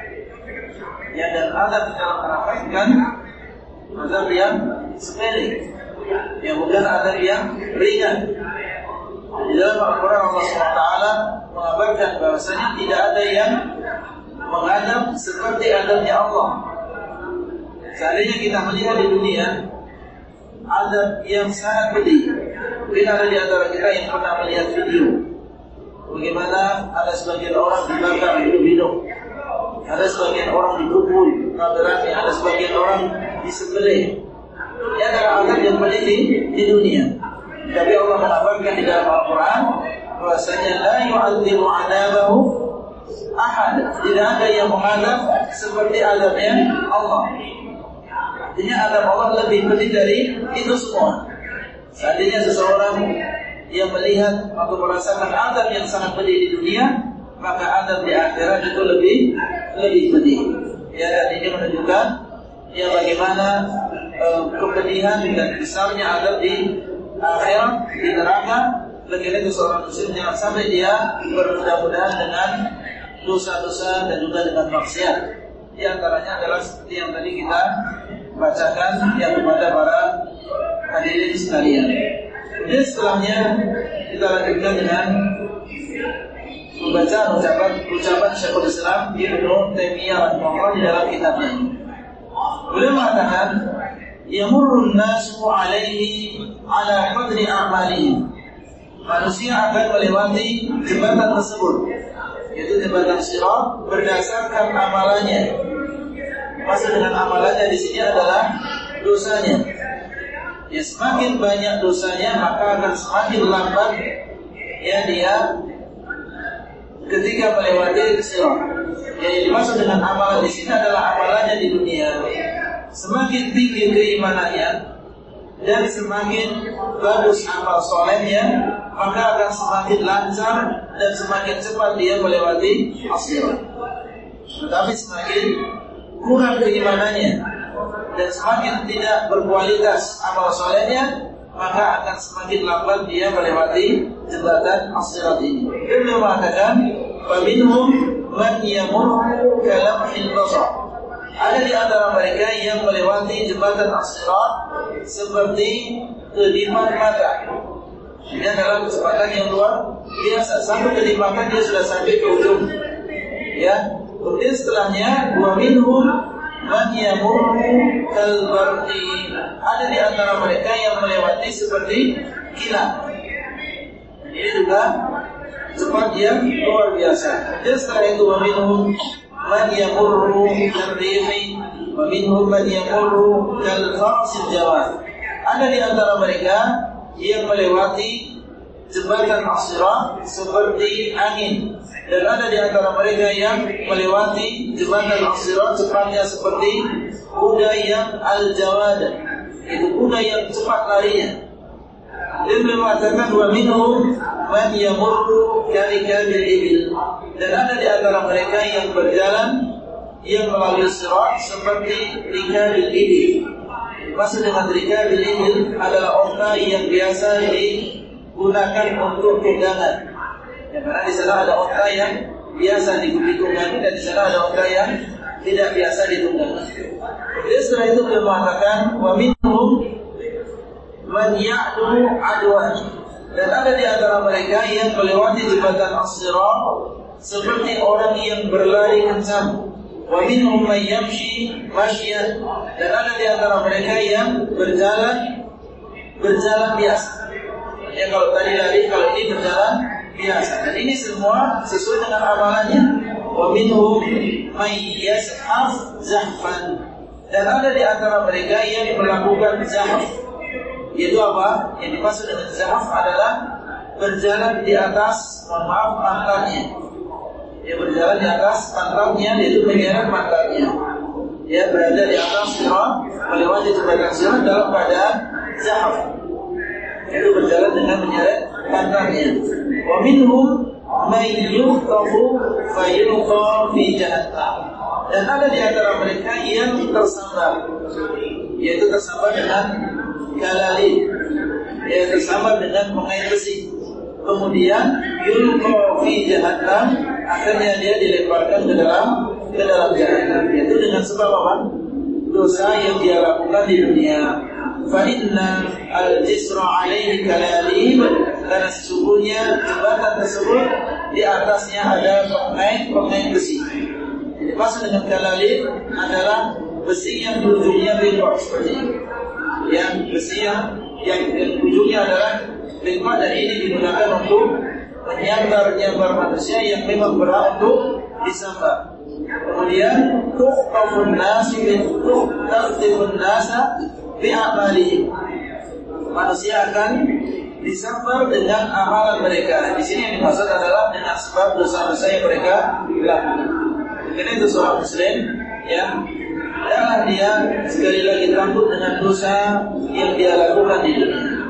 Ya dan ada di dalam neraka kan azab yang sepele, yang bukan azab yang ringan. Di dalam Al-Quran Allah SWT mengabarkan bahwasanya tidak ada yang mengadab seperti adabnya Allah. Seandainya kita melihat di dunia adab yang sangat pedih, Mungkin ada di antara kita yang pernah melihat video Bagaimana ada sebagian orang dibakar hidup-hidup. Ada sebagian orang dikubur rame Ada sebagian orang disembelih Ya adalah azab yang di, di dunia Tapi Allah menabarkan di dalam Al-Quran bahwasanya la yu'adzimu 'adabahu ahad. Tidak ada yang mengadab seperti adabnya Allah. Artinya adab Allah lebih pedih dari itu semua. Seandainya seseorang yang melihat atau merasakan adab yang sangat pedih di dunia, maka adab di akhirat itu lebih lebih pedih. Ya, dan ini menunjukkan ya bagaimana uh, kepedihan dan besarnya adab di akhirat di neraka bagi itu seorang muslim jangan sampai dia bermudah-mudahan dengan dosa-dosa dan juga dengan maksiat. Di antaranya adalah seperti yang tadi kita bacakan yang kepada para hadirin sekalian. Kemudian setelahnya kita lanjutkan dengan membaca ucapan ucapan Syekhul Islam Ibnu Taimiyah rahimahullah di dalam kitabnya. Beliau mengatakan, "Yamurrun nasu alaihi ala qadri a'malihim." manusia akan melewati jembatan tersebut yaitu jembatan sirat berdasarkan amalannya. Maksud dengan amalannya di sini adalah dosanya. Ya semakin banyak dosanya maka akan semakin lambat ya dia ketika melewati sirat. Yang dimaksud dengan amalan di sini adalah amalannya di dunia semakin tinggi keimanannya dan semakin bagus amal solehnya maka akan semakin lancar dan semakin cepat dia melewati asirat. Tetapi semakin kurang keimanannya dan semakin tidak berkualitas amal solehnya maka akan semakin lambat dia melewati jembatan asirat ini. Dia mengatakan, "Faminhum man yamurru kalamhil basar." Ada di antara mereka yang melewati jembatan As-Sirat seperti kedipan mata. Ini adalah kecepatan yang luar biasa. Sampai kedipan dia sudah sampai ke ujung. Ya. Kemudian setelahnya dua minhum man yamurru kalbarti. Ada di antara mereka yang melewati seperti kilat. Ini juga cepat yang luar biasa. Dan setelah itu wa minhum karrihi wa minhum man yamurru kal farasil jawad. Ada di antara mereka yang melewati jembatan Asira seperti angin. Dan ada di antara mereka yang melewati jembatan Asira cepatnya seperti kuda yang al-jawad. Itu kuda yang cepat larinya dia mengatakan wa minhum man yamurru karikabil ibil dan ada di antara mereka yang berjalan yang melalui sirat seperti rikabil ibil. Maksud dengan rikabil ibil adalah onta yang biasa digunakan untuk tunggangan. Ya, karena di sana ada onta yang biasa ditunggangi dan di sana ada onta yang tidak biasa ditunggangi. Jadi setelah itu beliau mengatakan wa minhum man dan ada di antara mereka yang melewati jembatan as-sirat seperti orang yang berlari kencang. Wa minhum man dan ada di antara mereka yang berjalan berjalan biasa. Ya kalau tadi lari kalau ini berjalan biasa. Dan ini semua sesuai dengan amalannya. Wa minhum man dan ada di antara mereka yang melakukan zahf yaitu apa? Yang dimaksud dengan zahaf adalah berjalan di atas, maaf, pantatnya. Dia berjalan di atas pantatnya, yaitu menyeret pantatnya. Dia berada di atas sirat, melewati jembatan sirat dalam keadaan zahaf. Itu berjalan dengan menyeret pantatnya. Wa minhum man yuhtafu fayulqa fi jahannam. Dan ada di antara mereka yang tersambar, yaitu tersambar dengan kalali ya sama dengan pengait besi. Kemudian yulqa fi akhirnya dia dilemparkan ke dalam ke dalam jahannam yaitu dengan sebab apa? Dosa yang dia lakukan di dunia. Fa inna al jisra alaihi kalalib. Karena sesungguhnya jembatan tersebut di atasnya ada pengait pengait besi. Jadi dengan kalalib adalah besi yang ujungnya bengkok seperti ini yang besi yang yang ujungnya adalah dan ini digunakan untuk menyambar-nyambar manusia yang memang berhak untuk disambar. Kemudian tuqtafun nasi bin tuqtafun nasa bi'amalihim. Manusia akan disambar dengan amalan mereka. Di sini yang dimaksud adalah dengan sebab dosa-dosa yang mereka lakukan. Karena itu seorang muslim ya jangan dia sekali lagi takut dengan dosa yang dia lakukan di dunia.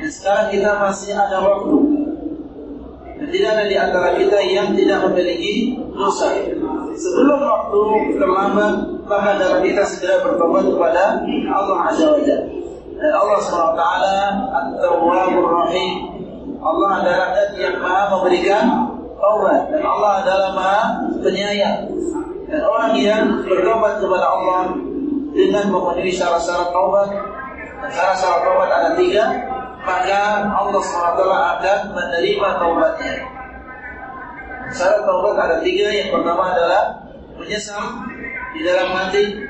Dan sekarang kita masih ada waktu dan tidak ada di antara kita yang tidak memiliki dosa. Sebelum waktu terlambat, maka dalam kita segera bertobat kepada Allah Azza wa. Dan Allah SWT At-Tawwabur Rahim Allah adalah zat yang maha memberikan taubat Dan Allah adalah maha penyayang Dan orang yang bertobat kepada Allah Dengan memenuhi syarat-syarat taubat syarat-syarat taubat ada tiga maka Allah SWT akan menerima taubatnya. Syarat taubat ada tiga. Yang pertama adalah menyesal di dalam hati.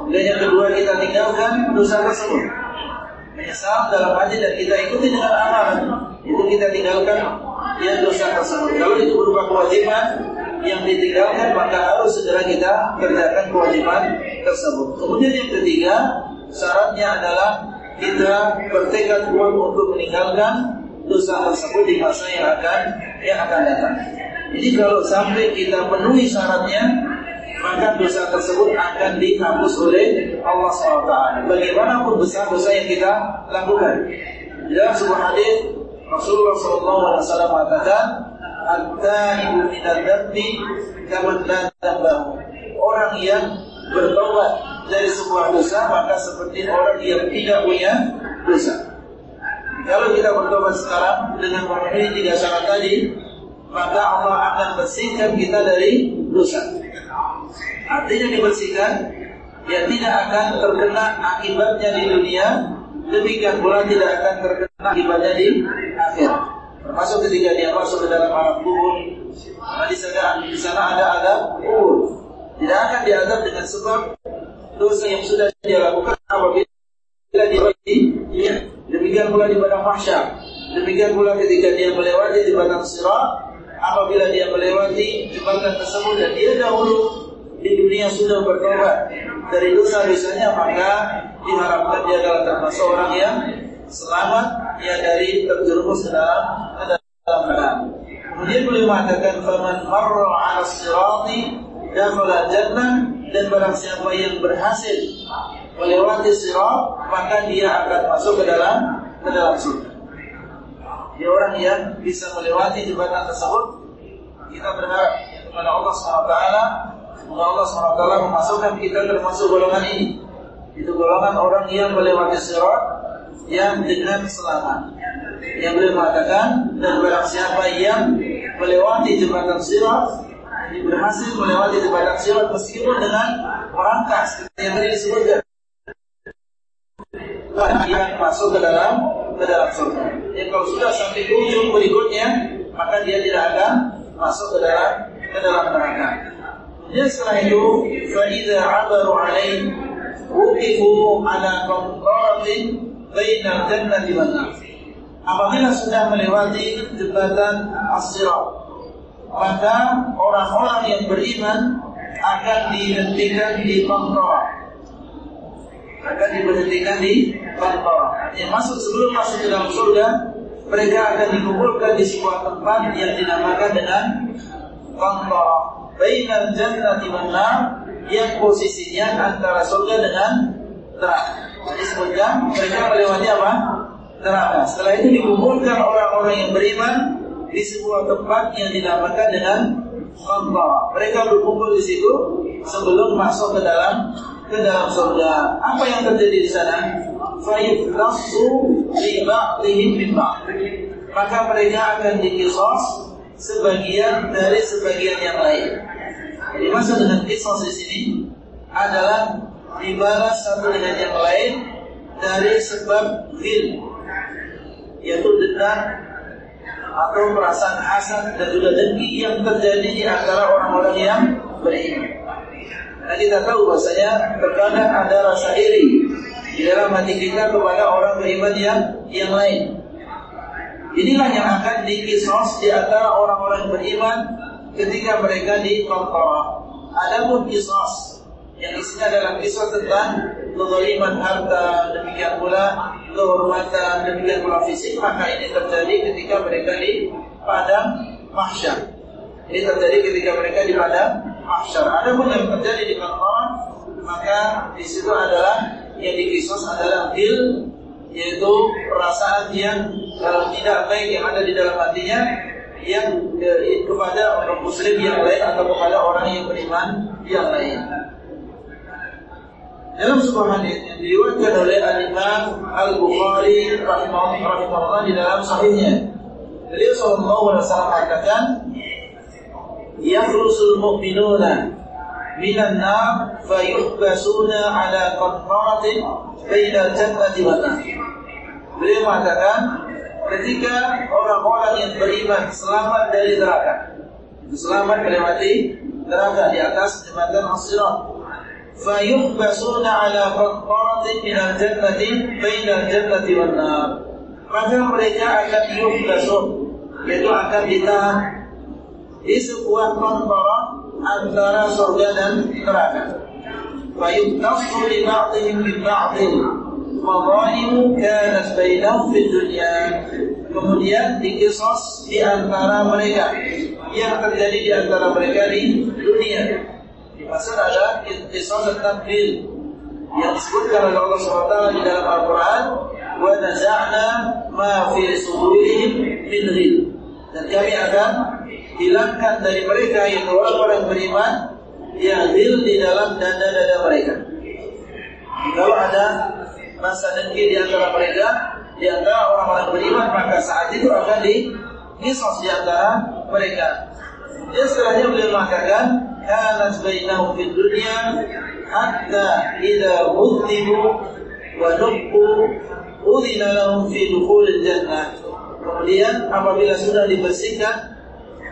Kemudian yang kedua kita tinggalkan dosa tersebut. Menyesal dalam hati dan kita ikuti dengan amalan. Itu kita tinggalkan yang dosa tersebut. Kalau itu berupa kewajiban yang ditinggalkan maka harus segera kita kerjakan kewajiban tersebut. Kemudian yang ketiga syaratnya adalah kita bertekad kuat untuk meninggalkan dosa tersebut di masa yang akan yang akan datang. Jadi kalau sampai kita penuhi syaratnya, maka dosa tersebut akan dihapus oleh Allah SWT. Bagaimanapun besar dosa yang kita lakukan. Dalam sebuah hadis Rasulullah SAW mengatakan, "At-taibu minal la Orang yang bertobat dari sebuah dosa maka seperti orang yang tidak punya dosa. Kalau kita bertobat sekarang dengan memenuhi tiga syarat tadi, maka Allah akan bersihkan kita dari dosa. Artinya dibersihkan, ya tidak akan terkena akibatnya di dunia, demikian pula tidak akan terkena akibatnya di akhir. Termasuk ketika dia masuk ke dalam alam kubur, di sana, di sana ada ada kubur. Tidak akan diazab dengan sebab dosa yang sudah dia lakukan apabila dia ya, demikian pula di padang mahsyar. Demikian pula ketika dia melewati di padang sirat, apabila dia melewati jembatan tersebut dan dia dahulu di dunia sudah bertobat dari dosa-dosanya maka diharapkan dia adalah termasuk orang yang selamat ya dari terjerumus dalam dalam neraka. Kemudian beliau mengatakan faman marra 'ala sirati dakhala jannah dan barang siapa yang berhasil melewati sirat maka dia akan masuk ke dalam ke dalam surga. Dia orang yang bisa melewati jembatan tersebut kita berharap kepada Allah SWT semoga Allah SWT memasukkan kita termasuk golongan ini. Itu golongan orang yang melewati sirat yang dengan selamat. Yang beliau mengatakan dan barang siapa yang melewati jembatan sirat berhasil melewati jembatan silat meskipun dengan perangkat seperti yang tadi disebutkan akan masuk ke dalam ke dalam surga. Yang kalau sudah sampai ujung berikutnya, maka dia tidak akan masuk ke dalam ke dalam neraka. Ya setelah itu, faida abaru alaih, wukifu ala kamqaratin Baina jannati wan. Apabila sudah melewati jembatan as-sirat, maka orang-orang yang beriman akan dihentikan di pangkor. Akan diberhentikan di pangkor. Yang masuk sebelum masuk ke dalam surga, mereka akan dikumpulkan di sebuah tempat yang dinamakan dengan pangkor. Baina jannati wan yang posisinya antara surga dengan neraka. Jadi sebutkan mereka melewati apa? Neraka. Setelah itu dikumpulkan orang-orang yang beriman di sebuah tempat yang dinamakan dengan Qanta. Mereka berkumpul di situ sebelum masuk ke dalam ke dalam surga. Apa yang terjadi di sana? Fayuflasu li ba'dihim min Maka mereka akan dikisos sebagian dari sebagian yang lain. Jadi maksud dengan kisos di sini adalah dibalas satu dengan yang lain dari sebab ghil yaitu dendam atau perasaan hasad dan juga dengki yang terjadi di antara orang-orang yang beriman. Nah kita tahu bahasanya terkadang ada rasa iri di dalam hati kita kepada orang beriman yang yang lain. Inilah yang akan dikisos di antara orang-orang beriman ketika mereka di Qantara. Adapun kisos yang isinya adalah kisah tentang kezaliman harta, demikian pula kehormatan, demikian pula fisik, maka ini terjadi ketika mereka di padang mahsyar. Ini terjadi ketika mereka di padang mahsyar. Adapun yang terjadi di kantoran, maka di situ adalah yang dikisos adalah bil, yaitu perasaan yang kalau tidak baik yang ada di dalam hatinya yang eh, kepada orang muslim yang lain atau kepada orang yang beriman yang lain. Dalam sebuah hadis yang diriwayatkan oleh Al-Imam Al-Bukhari rahimahullah di dalam sahihnya. Beliau sallallahu alaihi wasallam mengatakan, "Yakhrusul mu'minuna minan nar fayuhbasuna ala qantaratin bainal jannati wan nar." Beliau mengatakan, ketika orang-orang yang beriman selamat dari neraka, selamat melewati neraka di atas jembatan As-Sirat فيحبسون على قطرة من الجنة بين الجنة والنار maka mereka akan yuhbasun yaitu akan ditahan di sebuah kontoran antara surga dan neraka fayuktasu li ba'dihim min ba'din madhalimu kanat bainahum fid dunya kemudian dikisos di antara mereka yang terjadi di antara mereka di dunia Dimaksud ada intisal tentang bil yang disebutkan oleh Allah SWT di dalam Al-Quran wa naza'na ma fi sudurihim min ghil dan kami akan hilangkan dari mereka yang orang-orang beriman yang ghil di dalam dada-dada mereka kalau ada masa dengki di antara mereka di antara orang-orang beriman maka saat itu akan dikisos di antara mereka. Dia setelahnya beliau mengatakan kanat bainahum fid dunya hatta idza hudhibu wa nubbu udhina lahum fi dukhulil jannah. Kemudian apabila sudah dibersihkan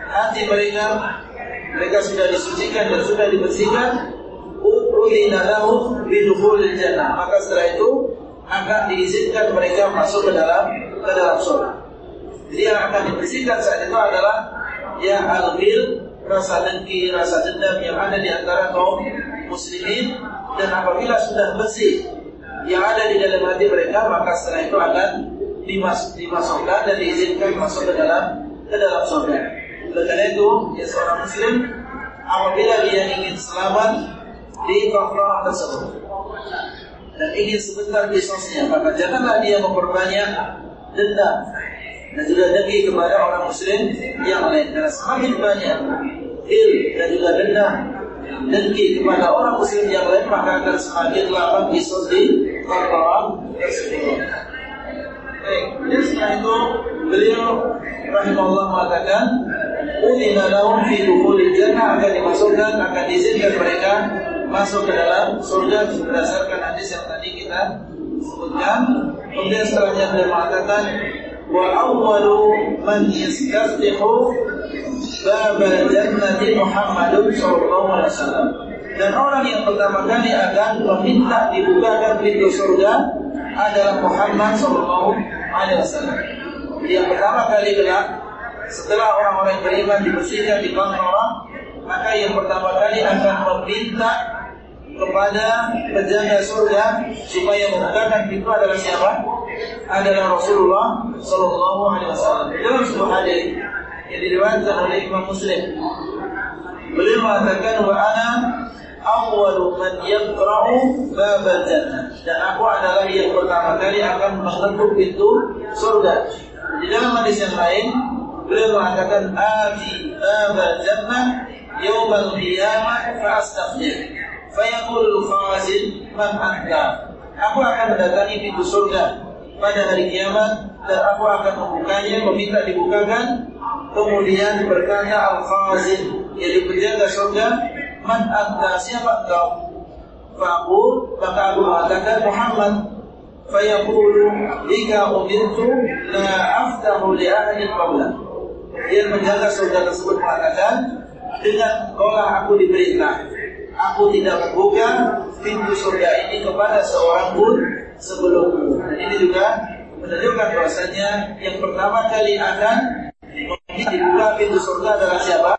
hati mereka mereka sudah disucikan dan sudah dibersihkan udhina lahum fi dukhulil jannah. Maka setelah itu akan diizinkan mereka masuk ke dalam ke dalam surga. Jadi yang akan dibersihkan saat itu adalah ya al-ghil rasa dengki, rasa dendam yang ada di antara kaum muslimin dan apabila sudah bersih yang ada di dalam hati mereka maka setelah itu akan dimas dimasukkan dan diizinkan masuk ke dalam ke dalam surga. Oleh karena itu, ya seorang muslim apabila dia ingin selamat di kafara tersebut dan ingin sebentar kisosnya, maka janganlah dia memperbanyak dendam dan juga dengki kepada orang muslim yang lain karena semakin banyak il dan juga dendam dengki kepada orang muslim yang lain maka akan semakin lama kisos di orang tersebut. Baik, setelah itu beliau rahimahullah mengatakan Udina lahum fi dukhulil jannah akan dimasukkan akan diizinkan mereka masuk ke dalam surga berdasarkan hadis yang tadi kita sebutkan. Kemudian setelahnya beliau mengatakan wa awwalu man yastaftihu bab jannati Muhammadun sallallahu alaihi wasallam. Dan orang yang pertama kali akan meminta dibukakan pintu surga adalah Muhammad sallallahu alaihi wasallam. Yang pertama kali kelak setelah orang-orang beriman dibersihkan di orang, maka yang pertama kali akan meminta kepada penjaga surga supaya membukakan pintu adalah siapa? Adalah Rasulullah Sallallahu Alaihi Wasallam. Dalam sebuah hadis yang diriwayatkan oleh Imam Muslim, beliau mengatakan wa ana awwalu man yaqra'u bab jannah dan aku adalah yang pertama kali akan mengetuk pintu surga. Di dalam hadis yang lain, beliau mengatakan ati bab jannah qiyamah fa astaghfir Fayaqul khazin man anta. Aku akan mendatangi pintu surga pada hari kiamat dan aku akan membukanya, meminta dibukakan. Kemudian berkata al-khazin, yaitu penjaga surga, man anta, siapa engkau? Faqul, maka aku mengatakan Muhammad. Fayaqulu, jika umirtu la aftahu li ahli qawla. Dia menjaga surga tersebut mengatakan, dengan kolah aku diperintah aku tidak membuka pintu surga ini kepada seorang pun sebelummu. Dan ini juga menunjukkan bahwasanya yang pertama kali akan dibuka pintu surga adalah siapa?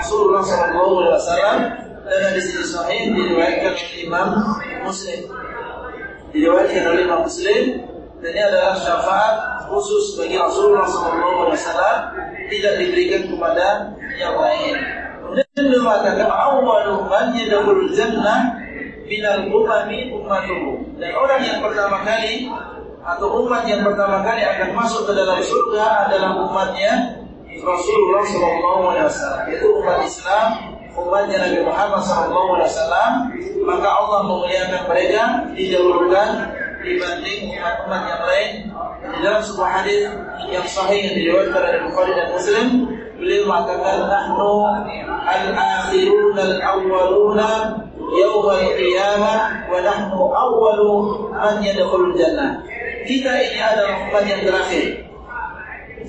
Rasulullah Shallallahu Alaihi Wasallam dan hadis ini sahih diriwayatkan oleh Imam Muslim. Diriwayatkan oleh Imam Muslim dan ini adalah syafaat khusus bagi Rasulullah Shallallahu Alaihi Wasallam tidak diberikan kepada yang lain. Kemudian beliau mengatakan awwalu man yadkhulul jannah minal umami ummatuhu. Dan orang yang pertama kali atau umat yang pertama kali akan masuk ke dalam surga adalah umatnya Rasulullah Wasallam, yaitu umat Islam, umatnya Nabi Muhammad Wasallam. Maka Allah memuliakan mereka didahulukan dibanding umat-umat yang lain. Di dalam sebuah hadis yang sahih yang diriwayatkan oleh Bukhari dan Muslim, beliau mengatakan nahnu al-akhirun al-awwaluna al qiyamah wa nahnu awwalu man yadkhulul jannah. Kita ini adalah umat yang terakhir.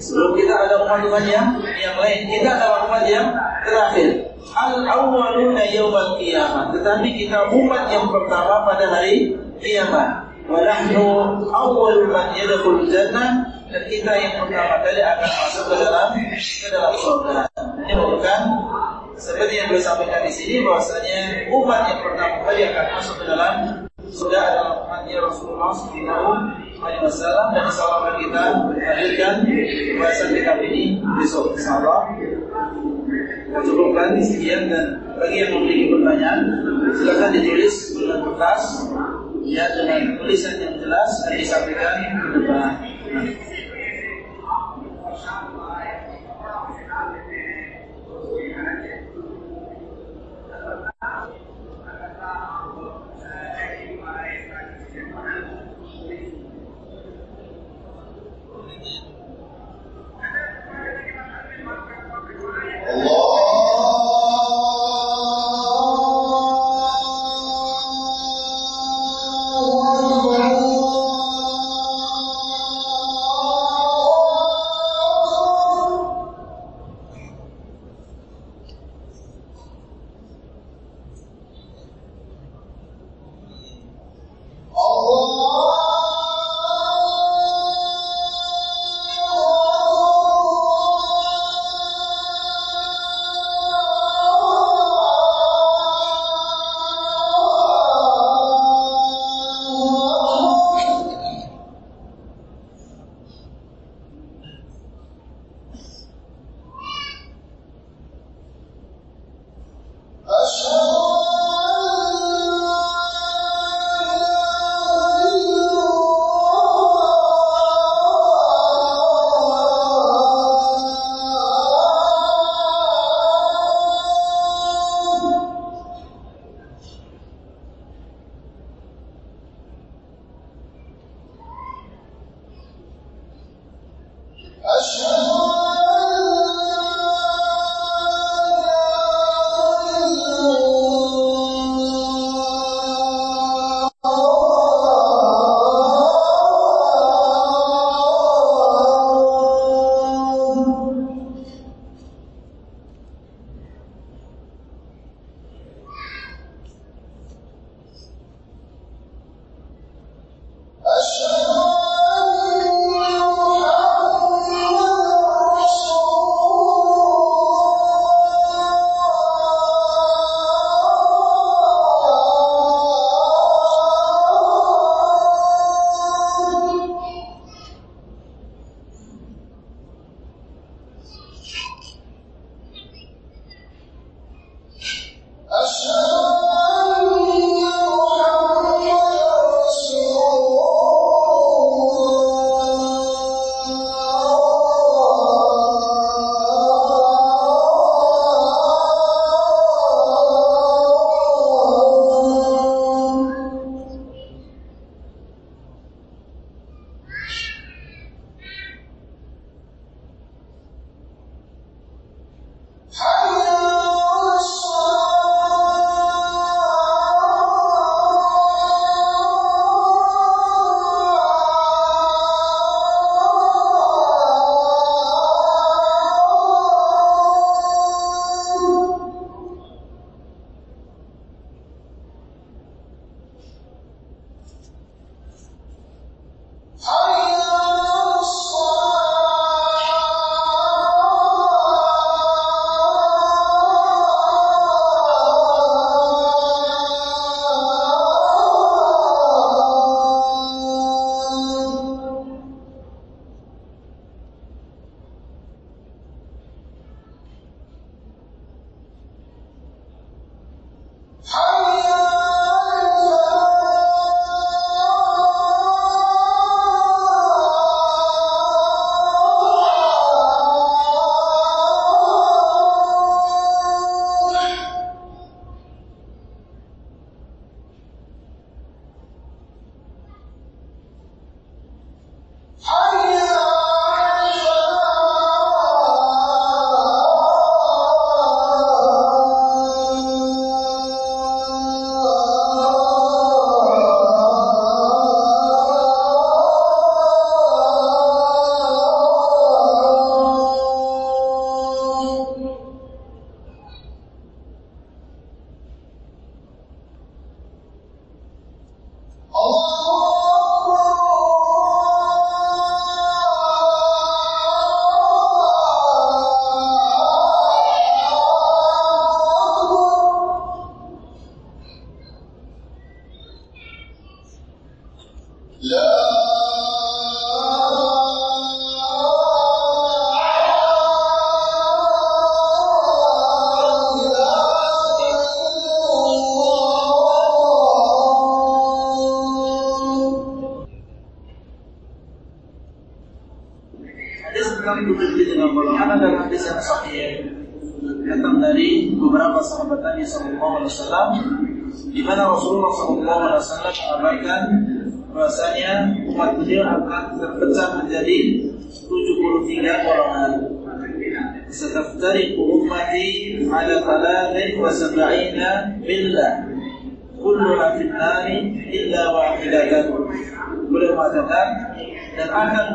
Sebelum kita ada umat-umat yang yang lain, kita adalah umat yang terakhir. Al awwaluna yaumal qiyamah. Tetapi kita umat yang pertama pada hari kiamat. Wa nahnu awwalul man yadkhul jannah dan kita yang pertama kali akan masuk ke dalam ke dalam surga. Ini bukan seperti yang beliau sampaikan di sini bahwasanya umat yang pertama kali akan masuk ke dalam surga adalah umatnya Rasulullah Sallallahu Alaihi Wasallam dan insyaallah kita hadirkan bahasan kitab ini besok insyaallah. Kita cukupkan sekian dan bagi yang memiliki pertanyaan silakan ditulis dengan kertas ya dengan tulisan yang jelas dan disampaikan ke depan.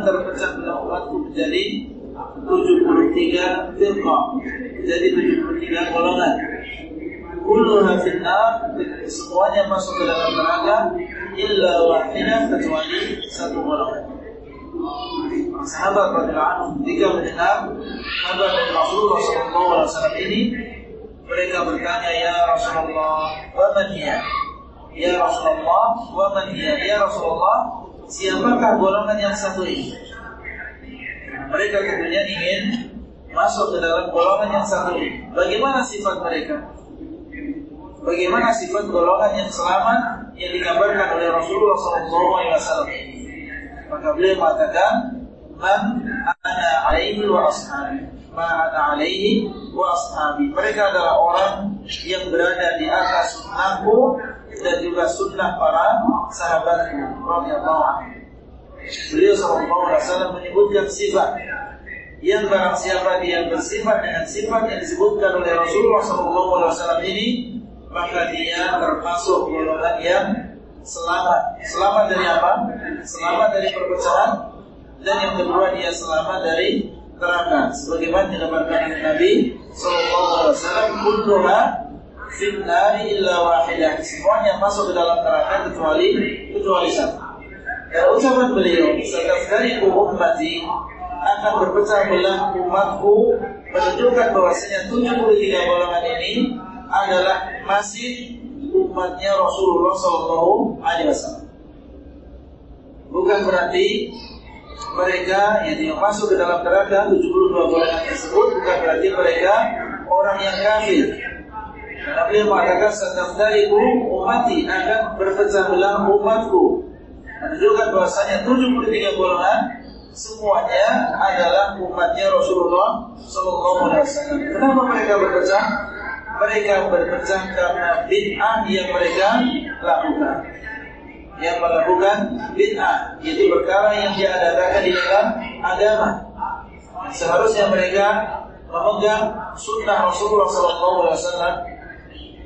Akan terpecah belah umatku menjadi 73 firqah. Jadi 73 golongan. Kulluha fin semuanya masuk ke dalam neraka illa wahidah kecuali satu golongan. Sahabat radhiyallahu anhu ketika mendengar kabar dari Rasulullah sallallahu alaihi wasallam ini mereka bertanya ya Rasulullah wa man hiya? Ya Rasulullah wa man hiya? Ya Rasulullah siapakah golongan yang satu ini? Mereka tentunya ingin masuk ke dalam golongan yang satu ini. Bagaimana sifat mereka? Bagaimana sifat golongan yang selamat yang dikabarkan oleh Rasulullah SAW? Maka beliau mengatakan, Man ana alaihi wa ashabi. Ma ana alaihi wa ashabi. Mereka adalah orang yang berada di atas sunnahku dan juga sunnah para sahabatku. Radiyallahu anhu. Beliau SAW menyebutkan sifat yang barang siapa dia bersifat dengan sifat yang disebutkan oleh Rasulullah SAW ini maka dia termasuk golongan yang selamat. Selamat dari apa? Selamat dari perpecahan dan yang kedua dia selamat dari neraka. Sebagaimana dikabarkan Nabi Sallallahu Alaihi Wasallam, "Kulluha finnari illa wahidah." Semuanya masuk ke dalam neraka kecuali kecuali satu. Ya, ucapan beliau, dari ummati akan berpecah belah umatku menunjukkan bahwasanya 73 golongan ini adalah masih umatnya Rasulullah Shallallahu Alaihi Wasallam. Bukan berarti mereka yang masuk ke dalam neraka 72 golongan tersebut bukan berarti mereka orang yang kafir. Beliau mengatakan dari umati akan berpecah belah umatku menunjukkan bahwasanya 73 golongan semuanya adalah umatnya Rasulullah Sallallahu Alaihi Wasallam. Kenapa mereka berpecah? Mereka berpecah karena bid'ah yang mereka lakukan. Yang melakukan bid'ah, yaitu perkara yang diadakan di dalam agama. Seharusnya mereka memegang sunnah Rasulullah Sallallahu Alaihi Wasallam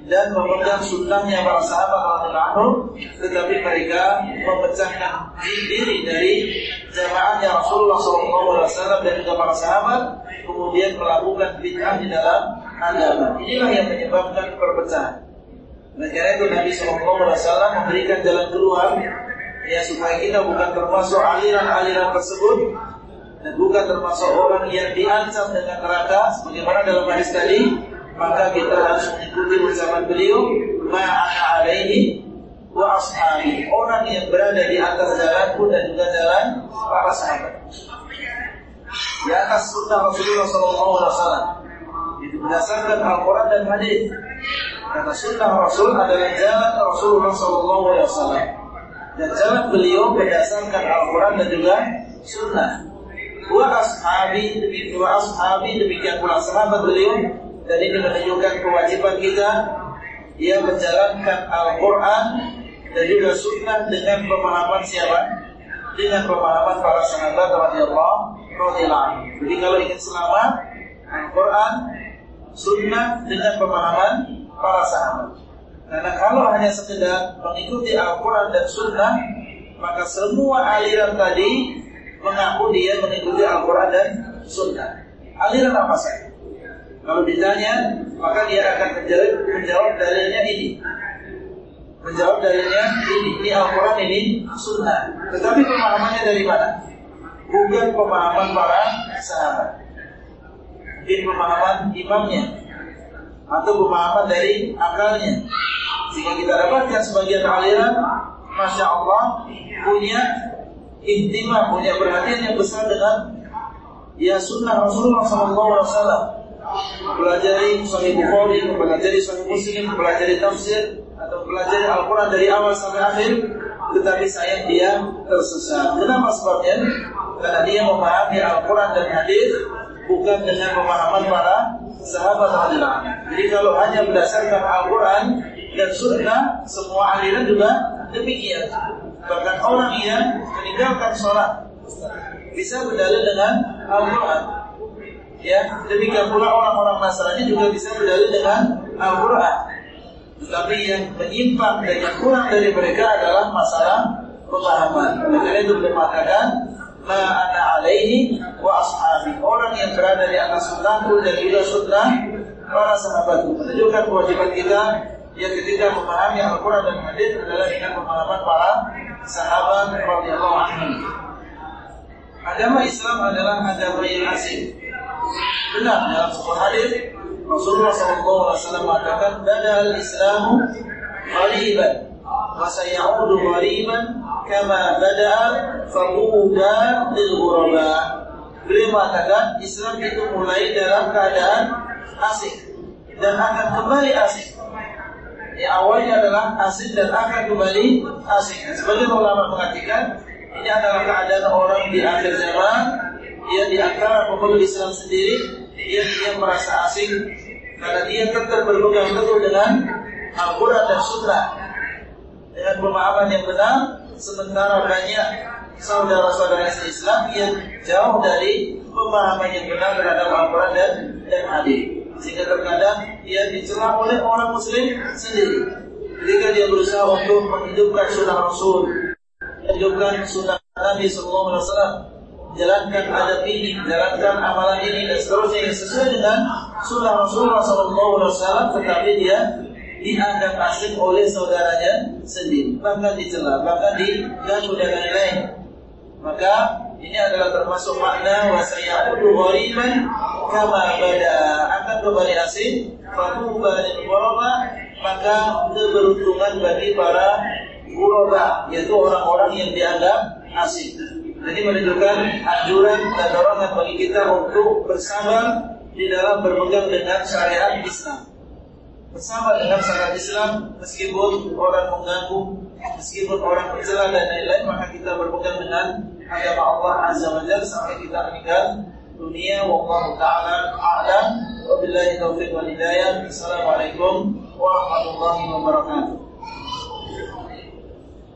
dan memegang sunnahnya para sahabat radhiyallahu tetapi mereka memecahkan diri dari jamaahnya Rasulullah SAW dan juga para sahabat kemudian melakukan bid'ah di dalam agama. Inilah yang menyebabkan perpecahan. Dan karena itu Nabi SAW memberikan jalan keluar ya supaya kita bukan termasuk aliran-aliran tersebut dan bukan termasuk orang yang diancam dengan neraka sebagaimana dalam hadis tadi maka kita harus mengikuti ucapan beliau ma'ana alaihi wa ashabi. Orang yang berada di atas jalanku dan juga jalan para sahabat. Di atas sunnah Rasulullah SAW itu berdasarkan Al-Quran dan Hadis. Karena sunnah Rasul adalah jalan Rasulullah SAW dan jalan beliau berdasarkan Al-Quran dan juga sunnah. Wa ashabi demikian wa ashabi demikian pula sahabat beliau dan ini menunjukkan kewajiban kita ia menjalankan Al-Quran dan juga sunnah dengan pemahaman siapa? Dengan pemahaman para sahabat radhiyallahu radhiyallahu Jadi kalau ingin selamat Al-Quran, sunnah dengan pemahaman para sahabat. Karena kalau hanya sekedar mengikuti Al-Quran dan sunnah, maka semua aliran tadi mengaku dia mengikuti Al-Quran dan sunnah. Aliran apa saja? Kalau ditanya, maka dia akan menjawab, menjawab dalilnya ini. Menjawab dalilnya ini, ini Al-Quran, ini Sunnah. Tetapi pemahamannya dari mana? Bukan pemahaman para sahabat. Mungkin pemahaman imamnya atau pemahaman dari akalnya. Sehingga kita dapatkan sebagian aliran, masya Allah punya intimah, punya perhatian yang besar dengan ya sunnah Rasulullah SAW mempelajari Sahih Bukhari, mempelajari Sahih Muslim, mempelajari tafsir atau mempelajari Al-Quran dari awal sampai akhir, tetapi sayang dia tersesat. Kenapa sebabnya? karena dia memahami Al-Quran dan hadis bukan dengan pemahaman para sahabat radhiyallahu Jadi kalau hanya berdasarkan Al-Quran dan Sunnah, semua aliran juga demikian. Bahkan orang yang meninggalkan sholat bisa berdalil dengan Al-Quran. Ya, demikian pula orang-orang Nasrani juga bisa berdalil dengan Al-Quran. Tapi yang menyimpang dan yang kurang dari mereka adalah masalah pemahaman. Oleh itu beliau mengatakan, ma'ana alaihi wa ashabi. Orang yang berada di atas sunnahku dan juga sunnah para sahabatku. Menunjukkan kewajiban kita yang ketika memahami Al-Quran dan Hadis adalah dengan pemahaman para sahabat radhiyallahu anhum. Agama Islam adalah agama yang asing. Benar dalam sebuah hadis Rasulullah SAW mengatakan Bada al-Islamu ghariban wa sayaudu ghariban kama bada faquda lil ghuraba. Beliau mengatakan Islam itu mulai dalam keadaan asing dan akan kembali asing. Ya, awalnya adalah asing dan akan kembali asing. Sebagian ulama mengatakan ini adalah keadaan orang di akhir zaman Dia di antara pemeluk Islam sendiri Dia, dia merasa asing Karena dia tetap berpegang teguh dengan Al-Quran dan Sunnah Dengan pemahaman yang benar Sementara banyak saudara-saudara Islam yang jauh dari pemahaman yang benar terhadap Al-Quran dan, dan hadis. Sehingga terkadang dia dicela oleh orang Muslim sendiri. Ketika dia berusaha untuk menghidupkan sunnah Rasul, hidupkan sunnah Nabi Sallallahu Alaihi Wasallam jalankan adab ini, jalankan amalan ini dan seterusnya yang sesuai dengan sunnah Rasulullah Wasallam, tetapi dia dianggap asing oleh saudaranya sendiri, bahkan dicela, bahkan diganggu dan lain-lain. Maka ini adalah termasuk makna wasayaudu ghariban kama bada akan kembali asing fatuba dan maka keberuntungan bagi para Guraba yaitu orang-orang yang dianggap asing. Jadi menunjukkan anjuran dan dorongan bagi kita untuk bersabar di dalam berpegang dengan syariat Islam. Bersama dengan syariat Islam meskipun orang mengganggu, meskipun orang mencela dan lain-lain, maka kita berpegang dengan agama Allah Azza wa Jalla sampai kita meninggal dunia. Wallahu taala a'lam. Wabillahi taufiq wal hidayah. Assalamualaikum warahmatullahi wabarakatuh.